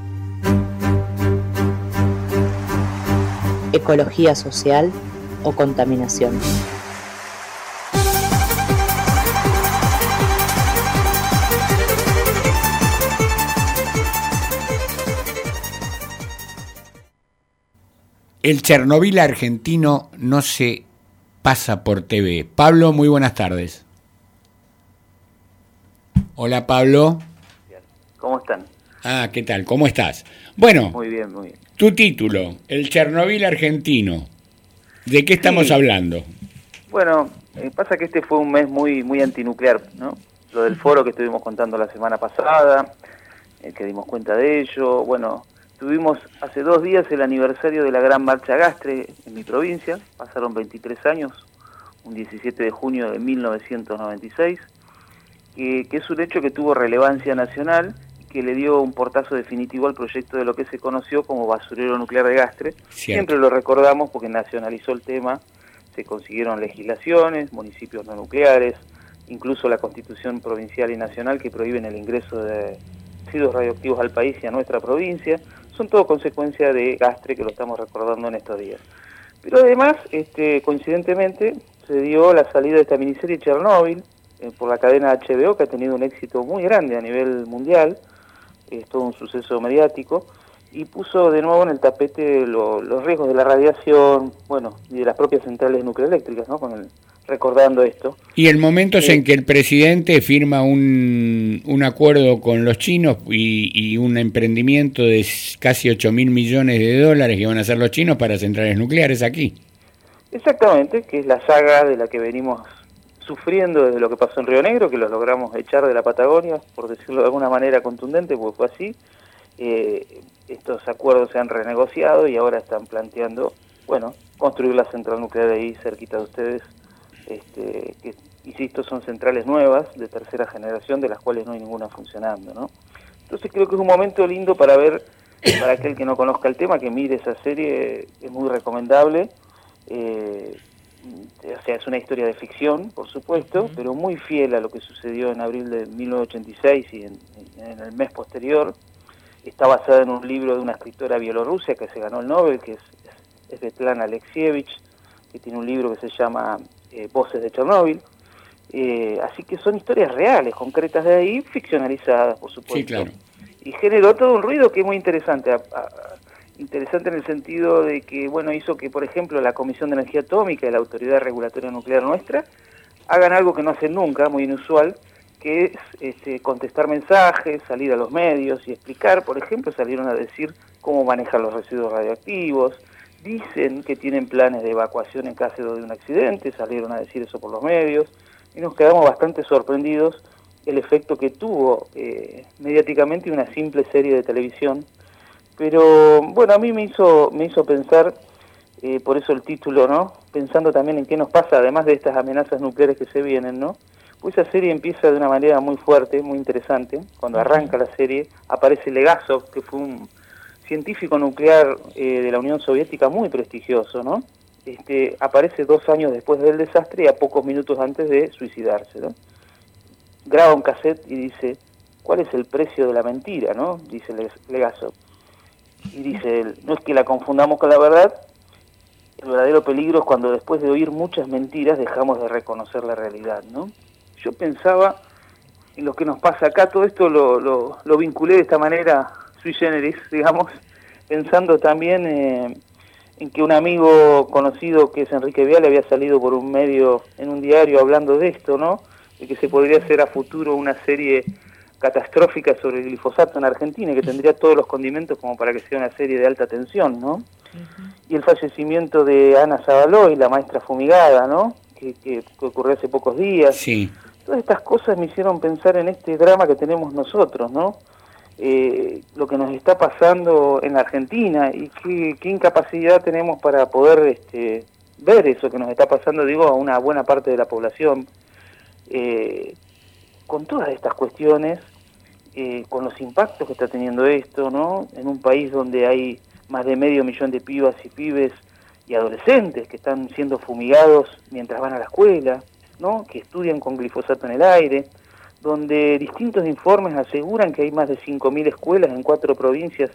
Ecología social o contaminación. El Chernobyl argentino no se pasa por TV. Pablo, muy buenas tardes. Hola Pablo. ¿Cómo están? Ah, ¿qué tal? ¿Cómo estás? Bueno, Muy bien, muy bien. tu título, El Chernobyl argentino. ¿De qué estamos Sí. hablando? Bueno, eh, pasa que este fue un mes muy muy antinuclear, ¿no? Lo del foro que estuvimos contando la semana pasada, eh, que dimos cuenta de ello. Bueno, tuvimos hace dos días el aniversario de la Gran Marcha Gastre en mi provincia. Pasaron 23 años, un 17 de junio de 1996, que, que es un hecho que tuvo relevancia nacional que le dio un portazo definitivo al proyecto de lo que se conoció como basurero nuclear de Gastre. Siempre lo recordamos porque nacionalizó el tema, se consiguieron legislaciones, municipios no nucleares, incluso la constitución provincial y nacional que prohíben el ingreso de residuos radioactivos al país y a nuestra provincia. Son todo consecuencia de Gastre que lo estamos recordando en estos días. Pero además, este, coincidentemente, se dio la salida de esta miniserie Chernobyl eh, por la cadena HBO, que ha tenido un éxito muy grande a nivel mundial, es todo un suceso mediático, y puso de nuevo en el tapete lo- los riesgos de la radiación, bueno, y de las propias centrales nucleoeléctricas, ¿no? Con el, recordando esto. Y el momento Eh, en que el presidente firma un, un acuerdo con los chinos y, y un emprendimiento de casi 8 mil millones de dólares que van a hacer los chinos para centrales nucleares aquí. Exactamente, que es la saga de la que venimos sufriendo desde lo que pasó en Río Negro, que los logramos echar de la Patagonia, por decirlo de alguna manera contundente, porque fue así. Eh, estos acuerdos se han renegociado y ahora están planteando, bueno, construir la central nuclear ahí cerquita de ustedes, este, que, insisto, son centrales nuevas, de tercera generación, de las cuales no hay ninguna funcionando, ¿no? Entonces creo que es un momento lindo para ver, para aquel que no conozca el tema, que mire esa serie, es muy recomendable. Eh, o sea, es una historia de ficción, por supuesto, pero muy fiel a lo que sucedió en abril de 1986 y en, en el mes posterior. Está basada en un libro de una escritora bielorrusia que se ganó el Nobel, que es, es, Svetlana Alexievich, que tiene un libro que se llama eh, Voces de Chernóbil. Eh, así que son historias reales, concretas de ahí, ficcionalizadas, por supuesto. Sí, claro. y generó todo un ruido que es muy interesante. a- a- interesante en el sentido de que, bueno, hizo que, por ejemplo, la Comisión de Energía Atómica y la Autoridad Regulatoria Nuclear nuestra hagan algo que no hacen nunca, muy inusual, que es este, contestar mensajes, salir a los medios y explicar, por ejemplo, salieron a decir cómo manejar los residuos radioactivos, dicen que tienen planes de evacuación en caso de un accidente, salieron a decir eso por los medios, y nos quedamos bastante sorprendidos el efecto que tuvo eh, mediáticamente una simple serie de televisión. Pero bueno, a mí me hizo, me hizo pensar, eh, por eso el título, ¿no? Pensando también en qué nos pasa, además de estas amenazas nucleares que se vienen, ¿no? Pues esa serie empieza de una manera muy fuerte, muy interesante. Cuando arranca la serie, aparece Legasov, que fue un científico nuclear eh, de la Unión Soviética muy prestigioso, ¿no? Este, aparece dos años después del desastre y a pocos minutos antes de suicidarse, ¿no? Graba un cassette y dice, ¿cuál es el precio de la mentira, no? Dice Le- Legasov. Y dice él, no es que la confundamos con la verdad, el verdadero peligro es cuando después de oír muchas mentiras dejamos de reconocer la realidad, ¿no? Yo pensaba en lo que nos pasa acá, todo esto lo, lo, lo vinculé de esta manera sui generis, digamos, pensando también eh, en que un amigo conocido que es Enrique Viale había salido por un medio en un diario hablando de esto, ¿no? De que se podría hacer a futuro una serie catastrófica sobre el glifosato en Argentina y que tendría todos los condimentos como para que sea una serie de alta tensión, ¿no? Y el fallecimiento de Ana Zabaloy, la maestra fumigada, ¿no? Que, que- que ocurrió hace pocos días. Sí. Todas estas cosas me hicieron pensar en este drama que tenemos nosotros, ¿no? Eh, lo que nos está pasando en la Argentina y qué, qué incapacidad tenemos para poder este, ver eso que nos está pasando, digo, a una buena parte de la población. Eh, con todas estas cuestiones, eh, con los impactos que está teniendo esto, ¿no? En un país donde hay más de medio millón de pibas y pibes y adolescentes que están siendo fumigados mientras van a la escuela, ¿no? Que estudian con glifosato en el aire, donde distintos informes aseguran que hay más de 5.000 escuelas en cuatro provincias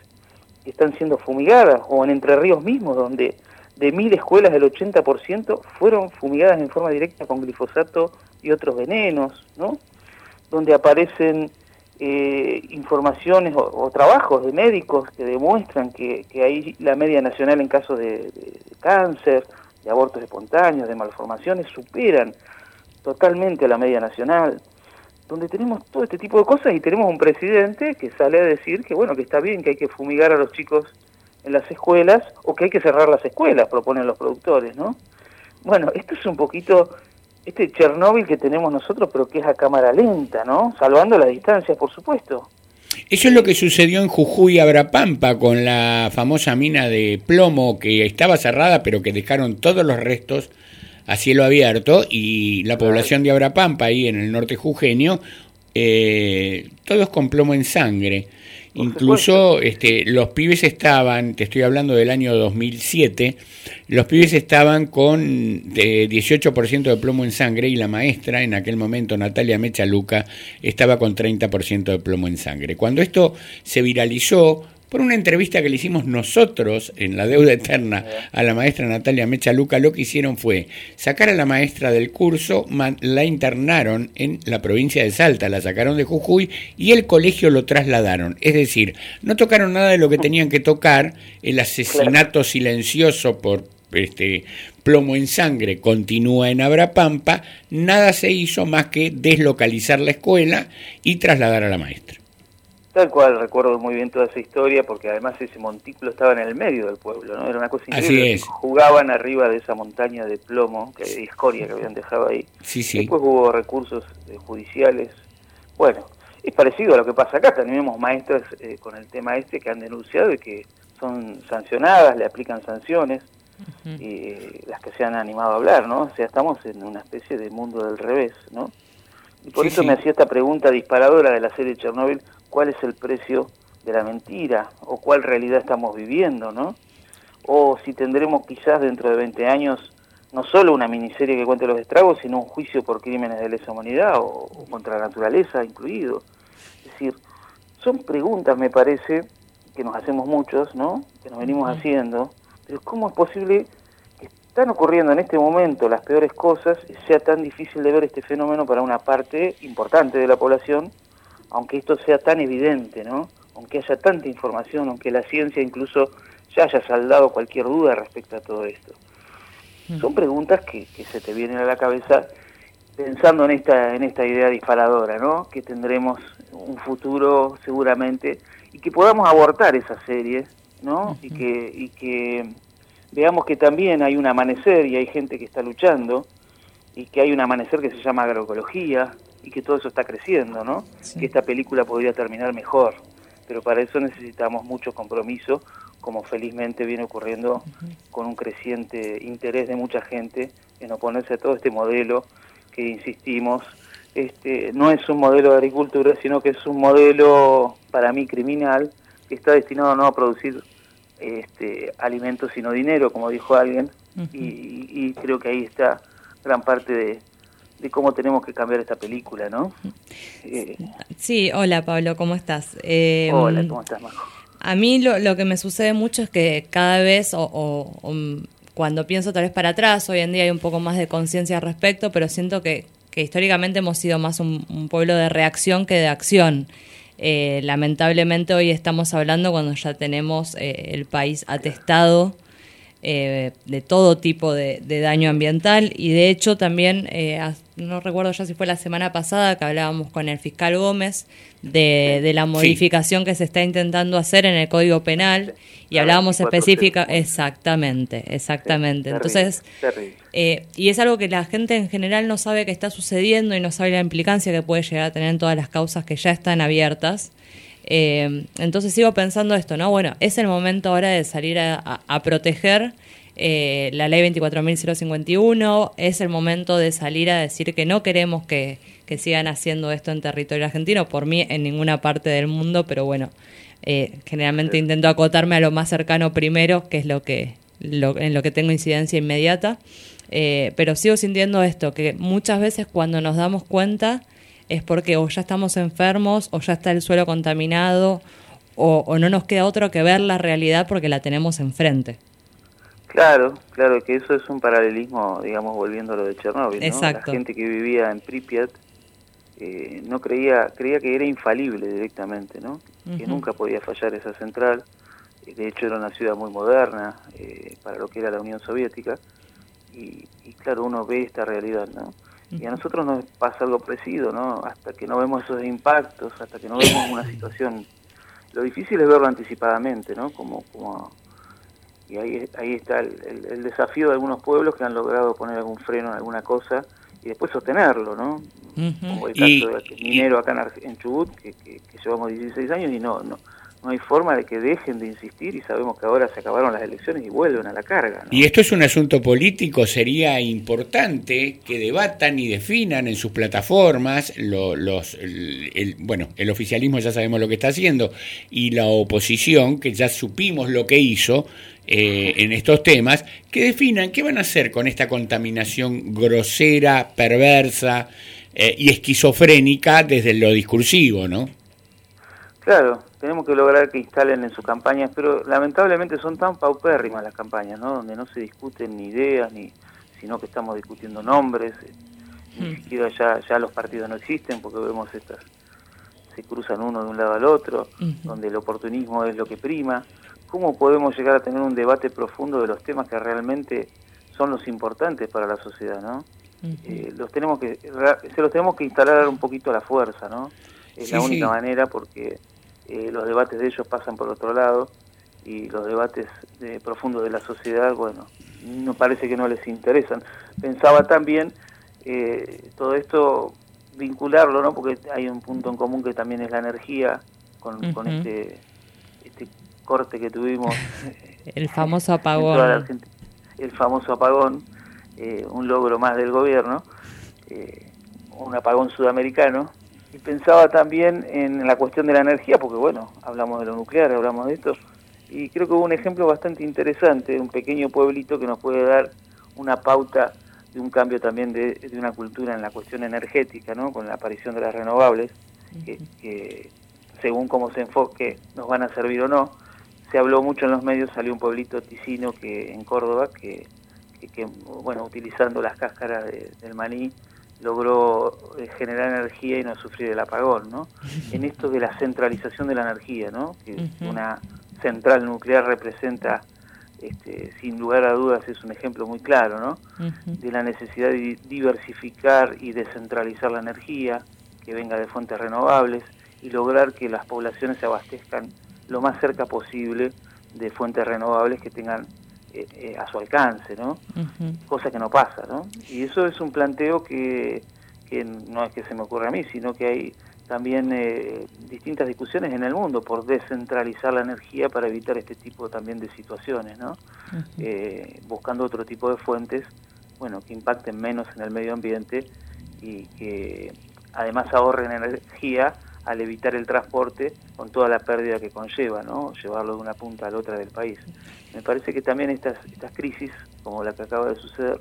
que están siendo fumigadas, o en Entre Ríos mismos, donde de mil escuelas el 80% fueron fumigadas en forma directa con glifosato y otros venenos, ¿no? Donde aparecen eh, informaciones o, o trabajos de médicos que demuestran que, que hay la media nacional en casos de, de- de cáncer, de abortos espontáneos, de malformaciones, superan totalmente a la media nacional, donde tenemos todo este tipo de cosas y tenemos un presidente que sale a decir que bueno, que está bien, que hay que fumigar a los chicos en las escuelas o que hay que cerrar las escuelas, proponen los productores, ¿no? Bueno, esto es un poquito este Chernóbil que tenemos nosotros, pero que es a cámara lenta, ¿no? Salvando las distancias, por supuesto. Eso es lo que sucedió en Jujuy, Abrapampa, con la famosa mina de plomo que estaba cerrada, pero que dejaron todos los restos a cielo abierto y la población de Abrapampa, ahí en el norte jujeño, eh, todos con plomo en sangre. Incluso este, los pibes estaban, te estoy hablando del año 2007, los pibes estaban con eh, 18% de plomo en sangre y la maestra, en aquel momento Natalia Mechaluca, estaba con 30% de plomo en sangre. Cuando esto se viralizó, por una entrevista que le hicimos nosotros en La Deuda Eterna a la maestra Natalia Mechaluca, lo que hicieron fue sacar a la maestra del curso, la internaron en la provincia de Salta, la sacaron de Jujuy y el colegio lo trasladaron. Es decir, no tocaron nada de lo que tenían que tocar, el asesinato silencioso por este plomo en sangre continúa en Abrapampa, nada se hizo más que deslocalizar la escuela y trasladar a la maestra. Tal cual, recuerdo muy bien toda esa historia, porque además ese montículo estaba en el medio del pueblo, ¿no? Era una cosa Así increíble. es. Jugaban arriba de esa montaña de plomo, que de escoria que habían dejado ahí. Sí, sí. Después hubo recursos eh, judiciales. Bueno, es parecido a lo que pasa acá. Tenemos maestras eh, con el tema este que han denunciado y que son sancionadas, le aplican sanciones, y eh, las que se han animado a hablar, ¿no? O sea, estamos en una especie de mundo del revés, ¿no? Y por Sí, eso sí. me hacía esta pregunta disparadora de la serie Chernobyl, ¿cuál es el precio de la mentira? ¿O cuál realidad estamos viviendo, no? O si tendremos quizás dentro de 20 años no solo una miniserie que cuente los estragos, sino un juicio por crímenes de lesa humanidad o, o contra la naturaleza incluido. Es decir, son preguntas, me parece, que nos hacemos muchos, ¿no? Que nos venimos haciendo, pero ¿cómo es posible están ocurriendo en este momento las peores cosas sea tan difícil de ver este fenómeno para una parte importante de la población, aunque esto sea tan evidente, ¿no? aunque haya tanta información, aunque la ciencia incluso ya haya saldado cualquier duda respecto a todo esto? Son preguntas que, que se te vienen a la cabeza pensando en esta, en esta idea disparadora, ¿no? Que tendremos un futuro seguramente y que podamos abortar esa serie, ¿no? Y que, y que veamos que también hay un amanecer y hay gente que está luchando y que hay un amanecer que se llama agroecología y que todo eso está creciendo, ¿no? Que esta película podría terminar mejor, pero para eso necesitamos mucho compromiso, como felizmente viene ocurriendo con un creciente interés de mucha gente en oponerse a todo este modelo que insistimos, este, no es un modelo de agricultura, sino que es un modelo para mí criminal que está destinado no a producir este, alimentos sino dinero, como dijo alguien, y, y creo que ahí está gran parte de, de cómo tenemos que cambiar esta película, ¿no? Eh, Sí, hola Pablo, ¿cómo estás? Eh, hola, ¿cómo estás, Majo? A mí lo, lo que me sucede mucho es que cada vez, o, o- o, cuando pienso tal vez para atrás, hoy en día hay un poco más de conciencia al respecto, pero siento que, que históricamente hemos sido más un, un pueblo de reacción que de acción. Eh, lamentablemente hoy estamos hablando cuando ya tenemos eh, el país atestado eh, de todo tipo de, de daño ambiental y de hecho también, eh, no recuerdo ya si fue la semana pasada que hablábamos con el fiscal Gómez de, de la modificación que se está intentando hacer en el Código Penal y hablábamos 24, específica, exactamente, exactamente. Terrible, Entonces, terrible. eh, y es algo que la gente en general no sabe que está sucediendo y no sabe la implicancia que puede llegar a tener en todas las causas que ya están abiertas. Eh, entonces sigo pensando esto, ¿no? Bueno, es el momento ahora de salir a, a- a proteger eh, la ley 24.051, es el momento de salir a decir que no queremos que, que sigan haciendo esto en territorio argentino, por mí en ninguna parte del mundo, pero bueno, eh, generalmente intento acotarme a lo más cercano primero, que es lo que, lo- en lo que tengo incidencia inmediata. Eh, pero sigo sintiendo esto, que muchas veces cuando nos damos cuenta es porque o ya estamos enfermos, o ya está el suelo contaminado, o, o no nos queda otro que ver la realidad porque la tenemos enfrente. Claro, claro, que eso es un paralelismo, digamos, volviendo a lo de Chernóbil, ¿no? Exacto. La gente que vivía en Pripyat eh, no creía, creía que era infalible directamente, ¿no? Que nunca podía fallar esa central. Eh, De hecho, era una ciudad muy moderna eh, para lo que era la Unión Soviética. Y, y claro, uno ve esta realidad, ¿no? Y a nosotros nos pasa algo parecido, ¿no? Hasta que no vemos esos impactos, hasta que no vemos una situación... Lo difícil es verlo anticipadamente, ¿no? Como, como y ahí, ahí está el, el- el desafío de algunos pueblos que han logrado poner algún freno en alguna cosa y después sostenerlo, ¿no? Como el caso Y- de minero acá en, Ar- en Chubut, que, que- que llevamos 16 años y no, no no hay forma de que dejen de insistir y sabemos que ahora se acabaron las elecciones y vuelven a la carga. ¿no? Y esto es un asunto político, sería importante que debatan y definan en sus plataformas lo- los, el, bueno, el oficialismo ya sabemos lo que está haciendo y la oposición, que ya supimos lo que hizo eh, en estos temas, que definan qué van a hacer con esta contaminación grosera, perversa eh, y esquizofrénica desde lo discursivo, ¿no? Claro, tenemos que lograr que instalen en sus campañas, pero lamentablemente son tan paupérrimas las campañas, ¿no? Donde no se discuten ni ideas, ni sino que estamos discutiendo nombres, eh, ni siquiera ya, ya los partidos no existen porque vemos estas, se cruzan uno de un lado al otro, donde el oportunismo es lo que prima. ¿Cómo podemos llegar a tener un debate profundo de los temas que realmente son los importantes para la sociedad, ¿no? Eh, los tenemos que se los tenemos que instalar un poquito a la fuerza, ¿no? Es la única sí. manera porque eh, los debates de ellos pasan por otro lado y los debates de, profundos de la sociedad, bueno, no parece que no les interesan. Pensaba también eh, todo esto vincularlo, ¿no? Porque hay un punto en común que también es la energía con, con este este corte que tuvimos El famoso apagón. El famoso apagón, eh, un logro más del gobierno, eh, un apagón sudamericano. Y pensaba también en la cuestión de la energía, porque bueno, hablamos de lo nuclear, hablamos de esto, y creo que hubo un ejemplo bastante interesante de un pequeño pueblito que nos puede dar una pauta de un cambio también de, de una cultura en la cuestión energética, ¿no? con la aparición de las renovables, que, que según cómo se enfoque nos van a servir o no. Se habló mucho en los medios, salió un pueblito ticino que en Córdoba que, que, que, bueno, utilizando las cáscaras de- del maní logró eh, generar energía y no sufrir el apagón, ¿no? En esto de la centralización de la energía, ¿no? Que una central nuclear representa, este, sin lugar a dudas, es un ejemplo muy claro, ¿no? De la necesidad de di- diversificar y descentralizar la energía, que venga de fuentes renovables y lograr que las poblaciones se abastezcan lo más cerca posible de fuentes renovables que tengan eh, eh, a su alcance, ¿no? Ujú. cosa que no pasa, ¿no? Y eso es un planteo que, que no es que se me ocurra a mí, sino que hay también eh, distintas discusiones en el mundo por descentralizar la energía para evitar este tipo también de situaciones, ¿no? Eh, buscando otro tipo de fuentes, bueno, que impacten menos en el medio ambiente y que además ahorren energía al evitar el transporte con toda la pérdida que conlleva, ¿no? Llevarlo de una punta a la otra del país. Me parece que también estas, estas crisis, como la que acaba de suceder,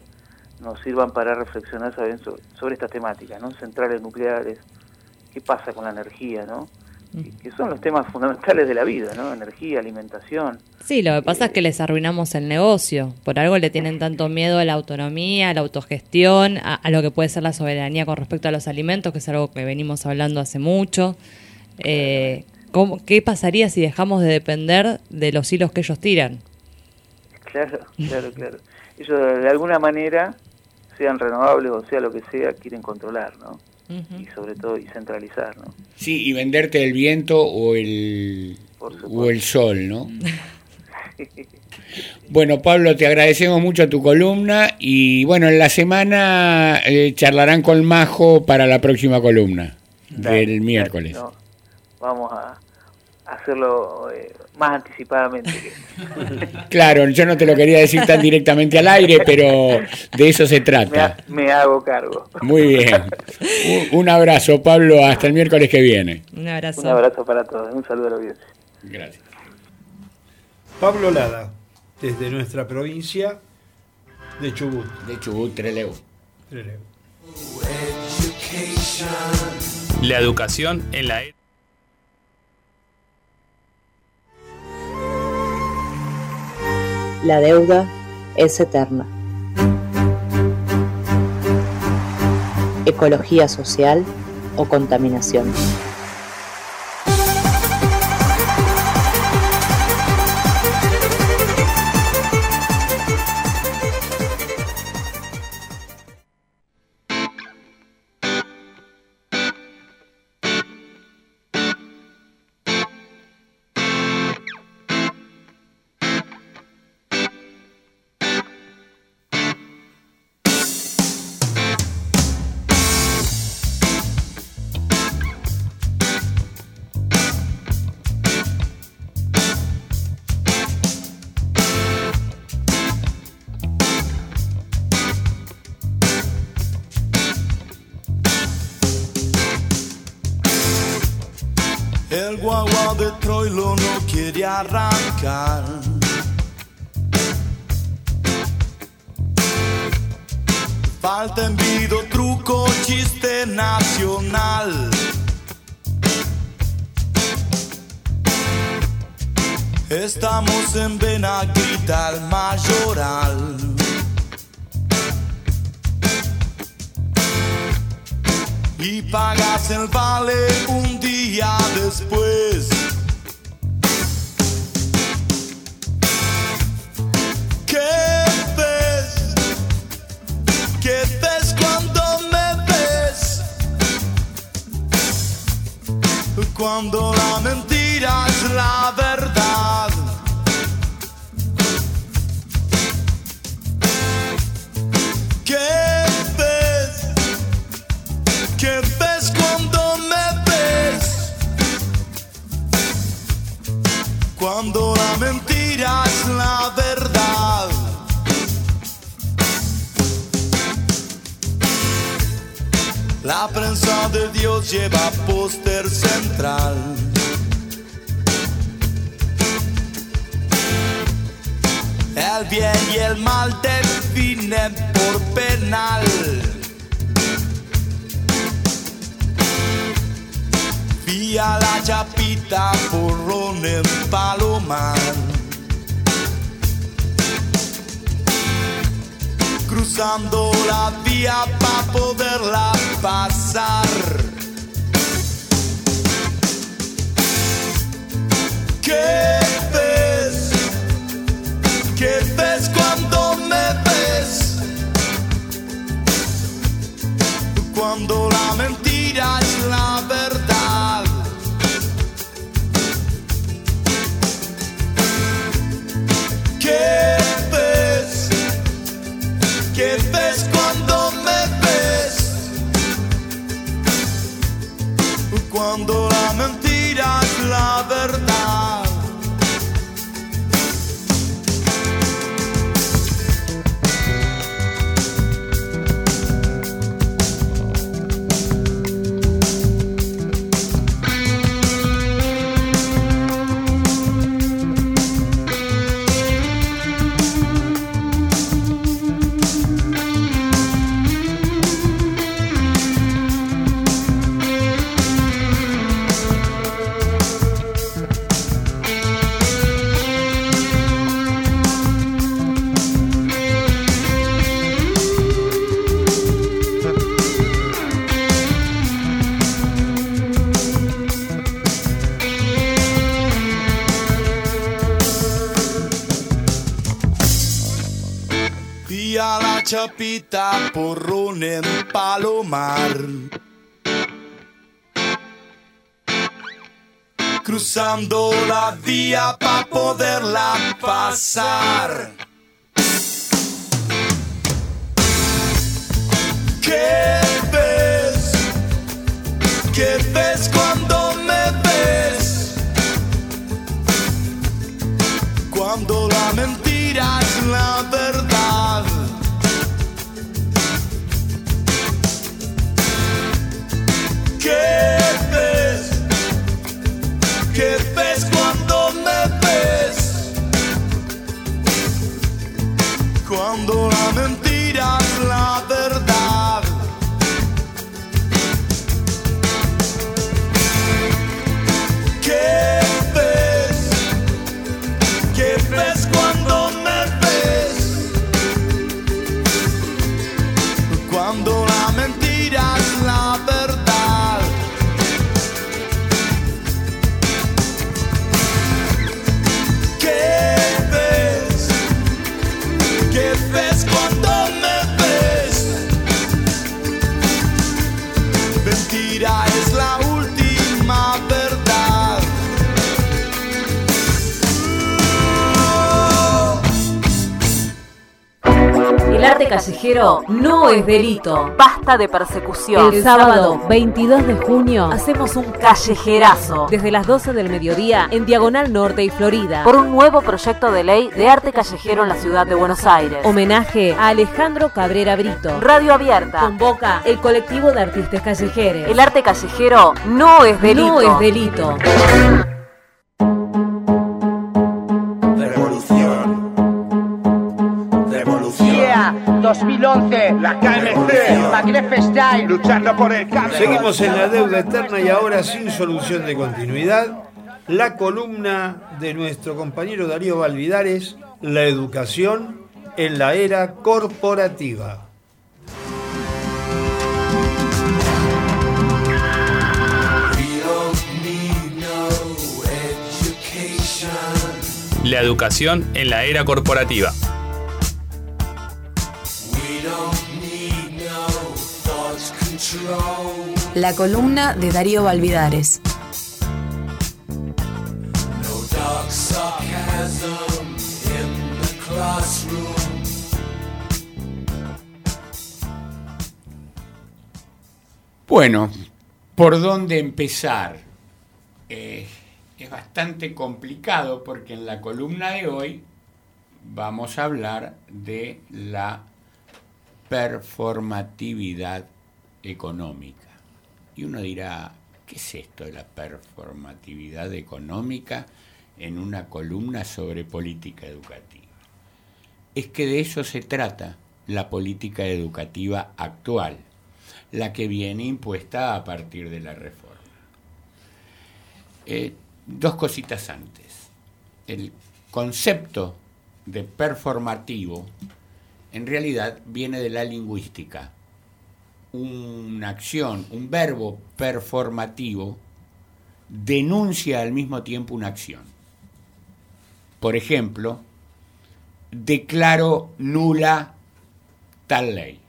nos sirvan para reflexionar sobre, sobre esta temática, ¿no? Centrales nucleares, qué pasa con la energía, ¿no? Que- son los temas fundamentales de la vida, ¿no? Energía, alimentación. Sí, lo que pasa es que les arruinamos el negocio. Por algo le tienen tanto miedo a la autonomía, a la autogestión, a, a lo que puede ser la soberanía con respecto a los alimentos, que es algo que venimos hablando hace mucho. Eh, ¿cómo- ¿Qué pasaría si dejamos de depender de los hilos que ellos tiran? Claro, claro, claro. Ellos de alguna manera, sean renovables o sea lo que sea, quieren controlar, ¿no? Y sobre todo, y centralizar, ¿no? Sí, y venderte el viento o el, o el sol, ¿no? Bueno, Pablo, te agradecemos mucho tu columna y bueno, en la semana eh, charlarán con Majo para la próxima columna del miércoles. No, vamos a hacerlo eh, más anticipadamente. que- Claro, yo no te lo quería decir tan directamente al aire, pero de eso se me, trata. ha- me hago cargo. Muy bien. Un, un abrazo, Pablo, hasta el miércoles que viene. Un abrazo. Un abrazo para todos, un saludo a la audiencia. Gracias. Pablo Lada, desde nuestra provincia de Chubut. De Chubut, Trelew. Trelew. La educación en la La deuda es eterna. Ecología social o contaminación. Arrancar. Falta envido, truco, chiste nacional. Estamos en Benaguita, el mayoral. Y pagas el vale un día después. Cuando la mentira es la verdad. ¿Qué ves? ¿Qué ves cuando me ves? Cuando la mentira es la verdad. La prensa de Dios lleva póster central. El bien y el mal definen por penal. Vía la chapita porrón en Palomar. Cruzando la vía para poderla pasar. ¿Qué ves? ¿Qué ves cuando me ves? Cuando la mentira es la verdad. Cuando la mentira es la verdad. Chapita porrón en Palomar. Cruzando la vía para poderla pasar. ¿Qué ves? ¿Qué ves cuando me ves? Cuando la mentira es la verdad. ¿Qué ves? ¿Qué ves cuando me ves? Cuando la mentira es la verdad. Callejero no es delito. Basta de persecución. El sábado 22 de junio hacemos un callejerazo desde las 12 del mediodía en Diagonal Norte y Florida por un nuevo proyecto de ley de arte callejero en la ciudad de Buenos Aires. Homenaje a Alejandro Cabrera Brito. Radio Abierta convoca el colectivo de artistas callejeros. El arte callejero no es delito. No es delito. 2011. La KMC. Magreb Style. Luchando por el cambio. Seguimos en la deuda eterna y ahora sin solución de continuidad. La columna de nuestro compañero Darío Valvidares, la educación en la era corporativa. La educación en la era corporativa. La columna de Darío Valvidares. Bueno, ¿por dónde empezar? Eh, es bastante complicado porque en la columna de hoy vamos a hablar de la performatividad económica. Y uno dirá, ¿qué es esto de la performatividad económica en una columna sobre política educativa? Es que de eso se trata la política educativa actual, la que viene impuesta a partir de la reforma. Eh, dos cositas antes. El concepto de performativo en realidad viene de la lingüística. Una acción, un verbo performativo, denuncia al mismo tiempo una acción. Por ejemplo, declaro nula tal ley.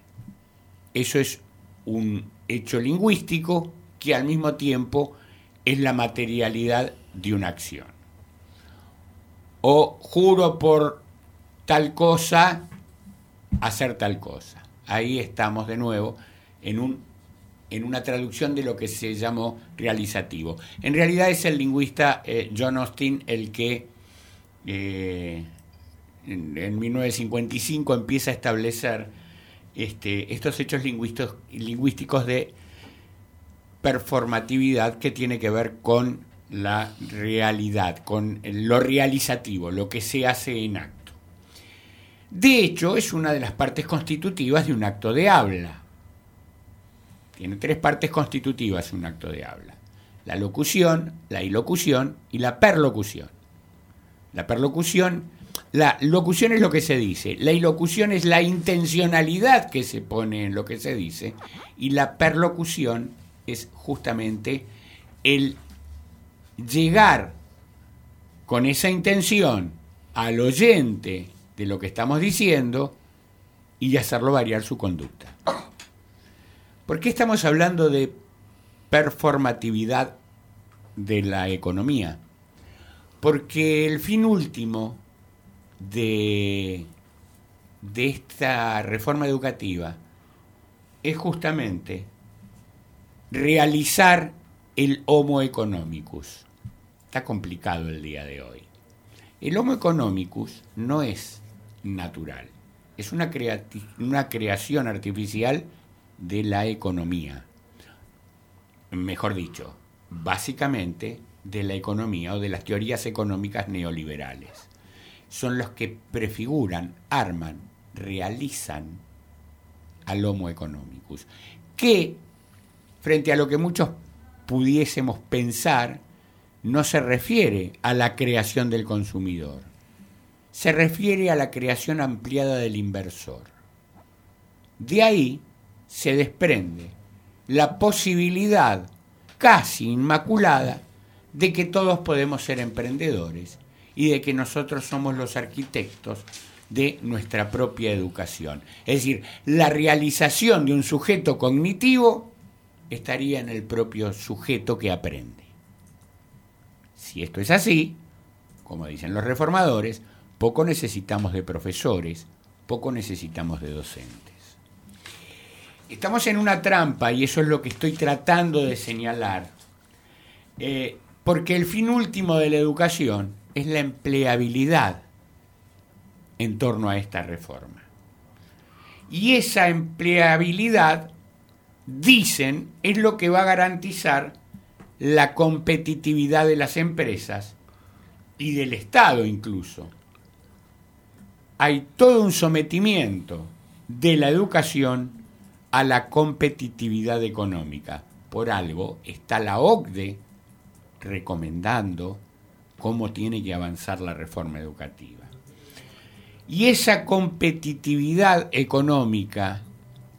Eso es un hecho lingüístico que al mismo tiempo es la materialidad de una acción. O juro por tal cosa hacer tal cosa. Ahí estamos de nuevo en, un, en una traducción de lo que se llamó realizativo. En realidad es el lingüista eh, John Austin el que eh, en, en 1955 empieza a establecer este, estos hechos lingüísticos de performatividad que tiene que ver con la realidad, con lo realizativo, lo que se hace en acto. De hecho, es una de las partes constitutivas de un acto de habla. Tiene tres partes constitutivas un acto de habla. La locución, la ilocución y la perlocución. La perlocución, la locución es lo que se dice, la ilocución es la intencionalidad que se pone en lo que se dice y la perlocución es justamente el llegar con esa intención al oyente de lo que estamos diciendo y hacerlo variar su conducta. ¿Por qué estamos hablando de performatividad de la economía? Porque el fin último de, de esta reforma educativa es justamente realizar el Homo economicus. Está complicado el día de hoy. El Homo economicus no es natural, es una, una creación artificial de la economía. Mejor dicho, básicamente de la economía o de las teorías económicas neoliberales. Son los que prefiguran, arman, realizan al Homo economicus, que frente a lo que muchos pudiésemos pensar, no se refiere a la creación del consumidor, se refiere a la creación ampliada del inversor. De ahí se desprende la posibilidad casi inmaculada de que todos podemos ser emprendedores y de que nosotros somos los arquitectos de nuestra propia educación. Es decir, la realización de un sujeto cognitivo estaría en el propio sujeto que aprende. Si esto es así, como dicen los reformadores, poco necesitamos de profesores, poco necesitamos de docentes. Estamos en una trampa y eso es lo que estoy tratando de señalar, eh, porque el fin último de la educación es la empleabilidad en torno a esta reforma. Y esa empleabilidad dicen es lo que va a garantizar la competitividad de las empresas y del Estado incluso. Hay todo un sometimiento de la educación a la competitividad económica. Por algo está la OCDE recomendando cómo tiene que avanzar la reforma educativa. Y esa competitividad económica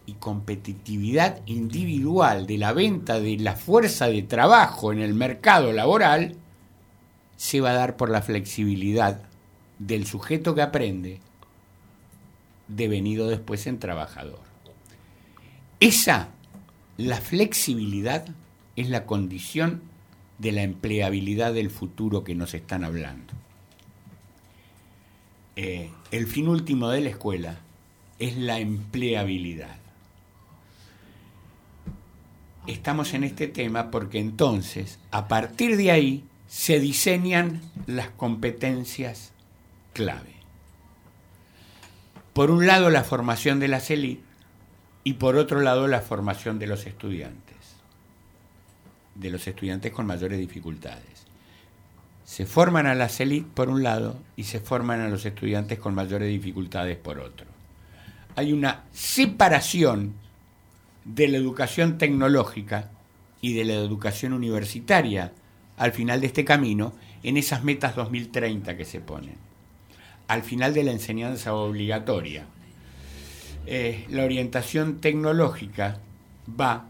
y competitividad individual de la venta de la fuerza de trabajo en el mercado laboral se va a dar por la flexibilidad del sujeto que aprende, devenido después en trabajador. Esa, la flexibilidad, es la condición de la empleabilidad del futuro que nos están hablando. Eh, el fin último de la escuela es la empleabilidad estamos en este tema porque entonces, a partir de ahí, se diseñan las competencias clave. Por un lado, la formación de las élites y por otro lado, la formación de los estudiantes, de los estudiantes con mayores dificultades. Se forman a las élites por un lado y se forman a los estudiantes con mayores dificultades por otro. Hay una separación de la educación tecnológica y de la educación universitaria al final de este camino en esas metas 2030 que se ponen, al final de la enseñanza obligatoria. Eh, la orientación tecnológica va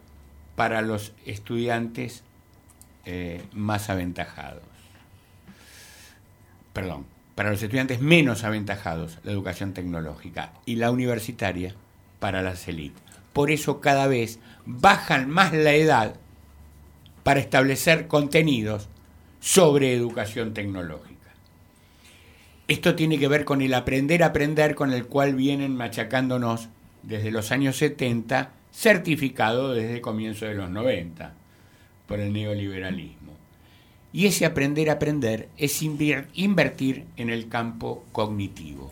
para los estudiantes eh, más aventajados. Perdón, para los estudiantes menos aventajados, la educación tecnológica, y la universitaria para las élites. Por eso cada vez bajan más la edad para establecer contenidos sobre educación tecnológica. Esto tiene que ver con el aprender a aprender con el cual vienen machacándonos desde los años 70, certificado desde el comienzo de los 90 por el neoliberalismo. Y ese aprender a aprender es invertir en el campo cognitivo.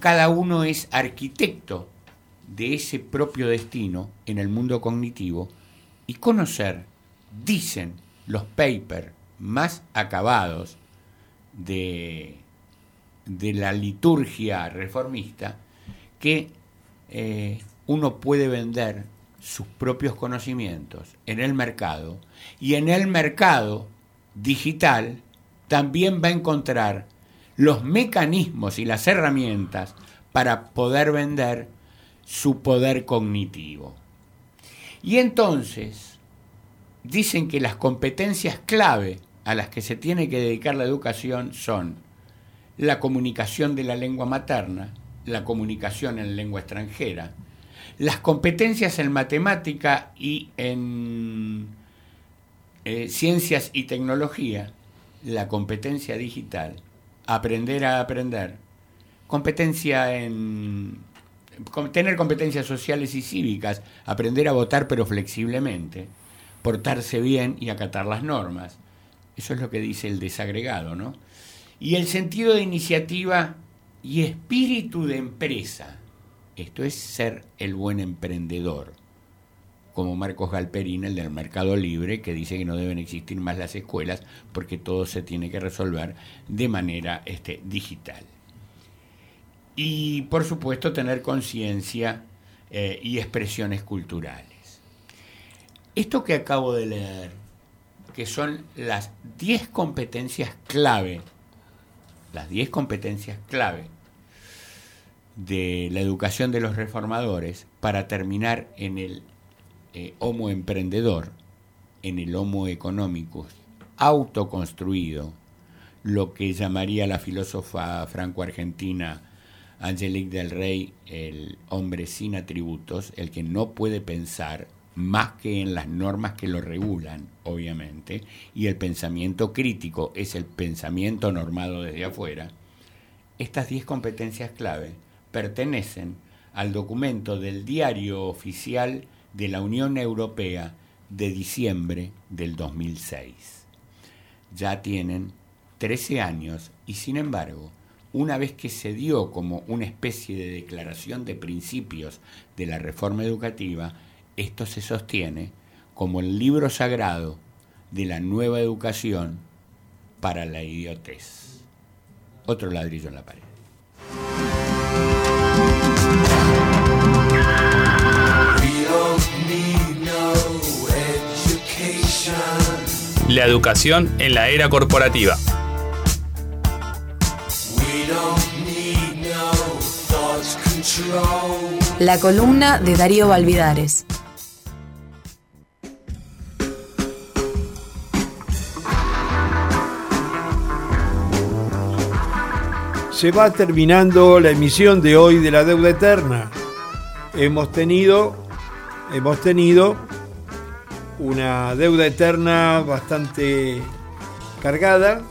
Cada uno es arquitecto de ese propio destino en el mundo cognitivo y conocer, dicen los papers más acabados de de la liturgia reformista que eh, uno puede vender sus propios conocimientos en el mercado y en el mercado digital también va a encontrar los mecanismos y las herramientas para poder vender su poder cognitivo. Y entonces dicen que las competencias clave a las que se tiene que dedicar la educación son la comunicación de la lengua materna, la comunicación en lengua extranjera, las competencias en matemática y en eh, ciencias y tecnología, la competencia digital, aprender a aprender, competencia en tener competencias sociales y cívicas, aprender a votar pero flexiblemente, portarse bien y acatar las normas. Eso es lo que dice el desagregado, ¿no? Y el sentido de iniciativa y espíritu de empresa. Esto es ser el buen emprendedor, como Marcos Galperín, el del Mercado Libre, que dice que no deben existir más las escuelas porque todo se tiene que resolver de manera este, digital. Y por supuesto tener conciencia eh, y expresiones culturales. Esto que acabo de leer, que son las 10 competencias clave las 10 competencias clave de la educación de los reformadores para terminar en el eh, homo emprendedor, en el homo economicus, autoconstruido, lo que llamaría la filósofa franco-argentina Angelique del Rey el hombre sin atributos, el que no puede pensar más que en las normas que lo regulan, obviamente, y el pensamiento crítico es el pensamiento normado desde afuera, estas 10 competencias clave pertenecen al documento del Diario Oficial de la Unión Europea de diciembre del 2006. Ya tienen 13 años y sin embargo, una vez que se dio como una especie de declaración de principios de la reforma educativa, esto se sostiene como el libro sagrado de la nueva educación para la idiotez. Otro ladrillo en la pared. La educación en la era corporativa. La columna de Darío Valvidares. Se va terminando la emisión de hoy de la deuda eterna. Hemos tenido, hemos tenido una deuda eterna bastante cargada.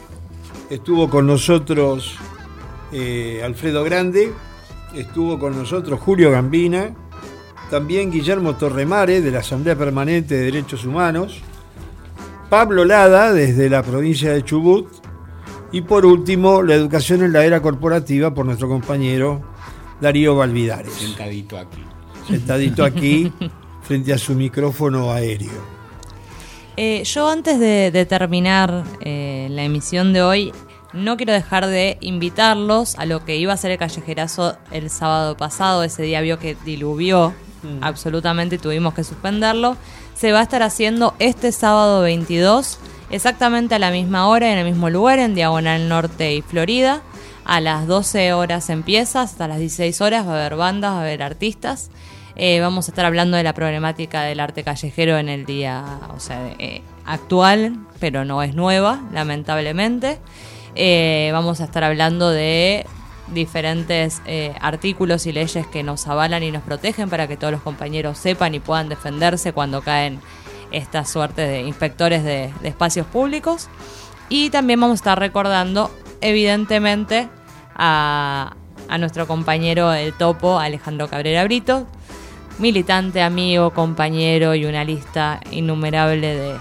Estuvo con nosotros eh, Alfredo Grande, estuvo con nosotros Julio Gambina, también Guillermo Torremare de la Asamblea Permanente de Derechos Humanos, Pablo Lada desde la provincia de Chubut y por último, la educación en la era corporativa por nuestro compañero Darío Valvidares. Sentadito aquí. Sentadito aquí, frente a su micrófono aéreo. Eh, yo antes de, terminar eh, la emisión de hoy, no quiero dejar de invitarlos a lo que iba a ser el callejerazo el sábado pasado. Ese día vio que diluvió mm. absolutamente y tuvimos que suspenderlo. Se va a estar haciendo este sábado 22 exactamente a la misma hora, en el mismo lugar, en Diagonal Norte y Florida. A las 12 horas empieza, hasta las 16 horas va a haber bandas, va a haber artistas. Eh, vamos a estar hablando de la problemática del arte callejero en el día o sea, eh, actual, pero no es nueva, lamentablemente. Eh, vamos a estar hablando de diferentes artículos y leyes que nos avalan y nos protegen para que todos los compañeros sepan y puedan defenderse cuando caen esta suerte de inspectores de, espacios públicos. Y también vamos a estar recordando, evidentemente, a, a nuestro compañero el topo, Alejandro Cabrera Brito, militante, amigo, compañero y una lista innumerable de,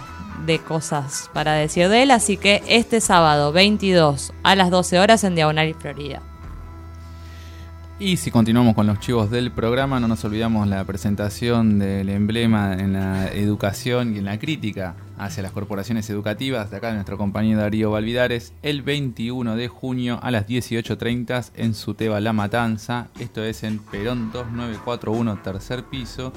de cosas para decir de él. Así que este sábado 22 a las 12 horas en Diagonal y Florida. Y si continuamos con los chivos del programa, no nos olvidamos la presentación del emblema en la educación y en la crítica hacia las corporaciones educativas de acá de nuestro compañero Darío Valvidares el 21 de junio a las 18.30 en Suteba La Matanza. Esto es en Perón 2941, tercer piso.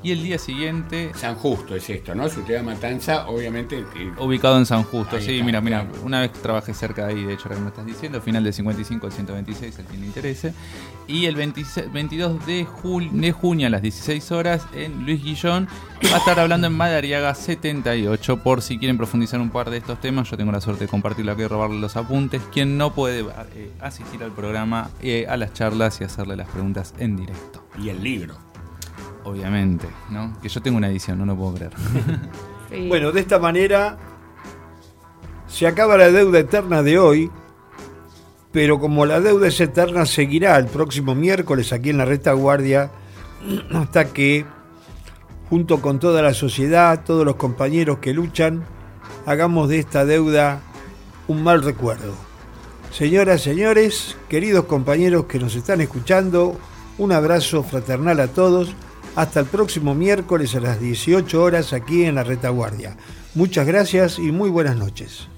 Y el día siguiente. San Justo es esto, ¿no? Suteba Matanza, obviamente. Ubicado en San Justo, Ahí sí, está, mira, mira, claro. una vez trabajé cerca de ahí, de hecho, ahora que me estás diciendo, final del 55 al 126, al quien le interese. Y el 26 22 de, jul- de junio a las 16 horas en Luis Guillón va a estar hablando en Madariaga 78. Por si quieren profundizar un par de estos temas, yo tengo la suerte de compartirlo aquí y robarle los apuntes. Quien no puede eh, asistir al programa, eh, a las charlas y hacerle las preguntas en directo. Y el libro. Obviamente, ¿no? Que yo tengo una edición, no lo puedo creer. Bueno, de esta manera se acaba la deuda eterna de hoy, pero como la deuda es eterna, seguirá el próximo miércoles aquí en la retaguardia hasta que, junto con toda la sociedad, todos los compañeros que luchan, hagamos de esta deuda un mal recuerdo. Señoras, señores, queridos compañeros que nos están escuchando, un abrazo fraternal a todos. Hasta el próximo miércoles a las 18 horas aquí en la retaguardia. Muchas gracias y muy buenas noches.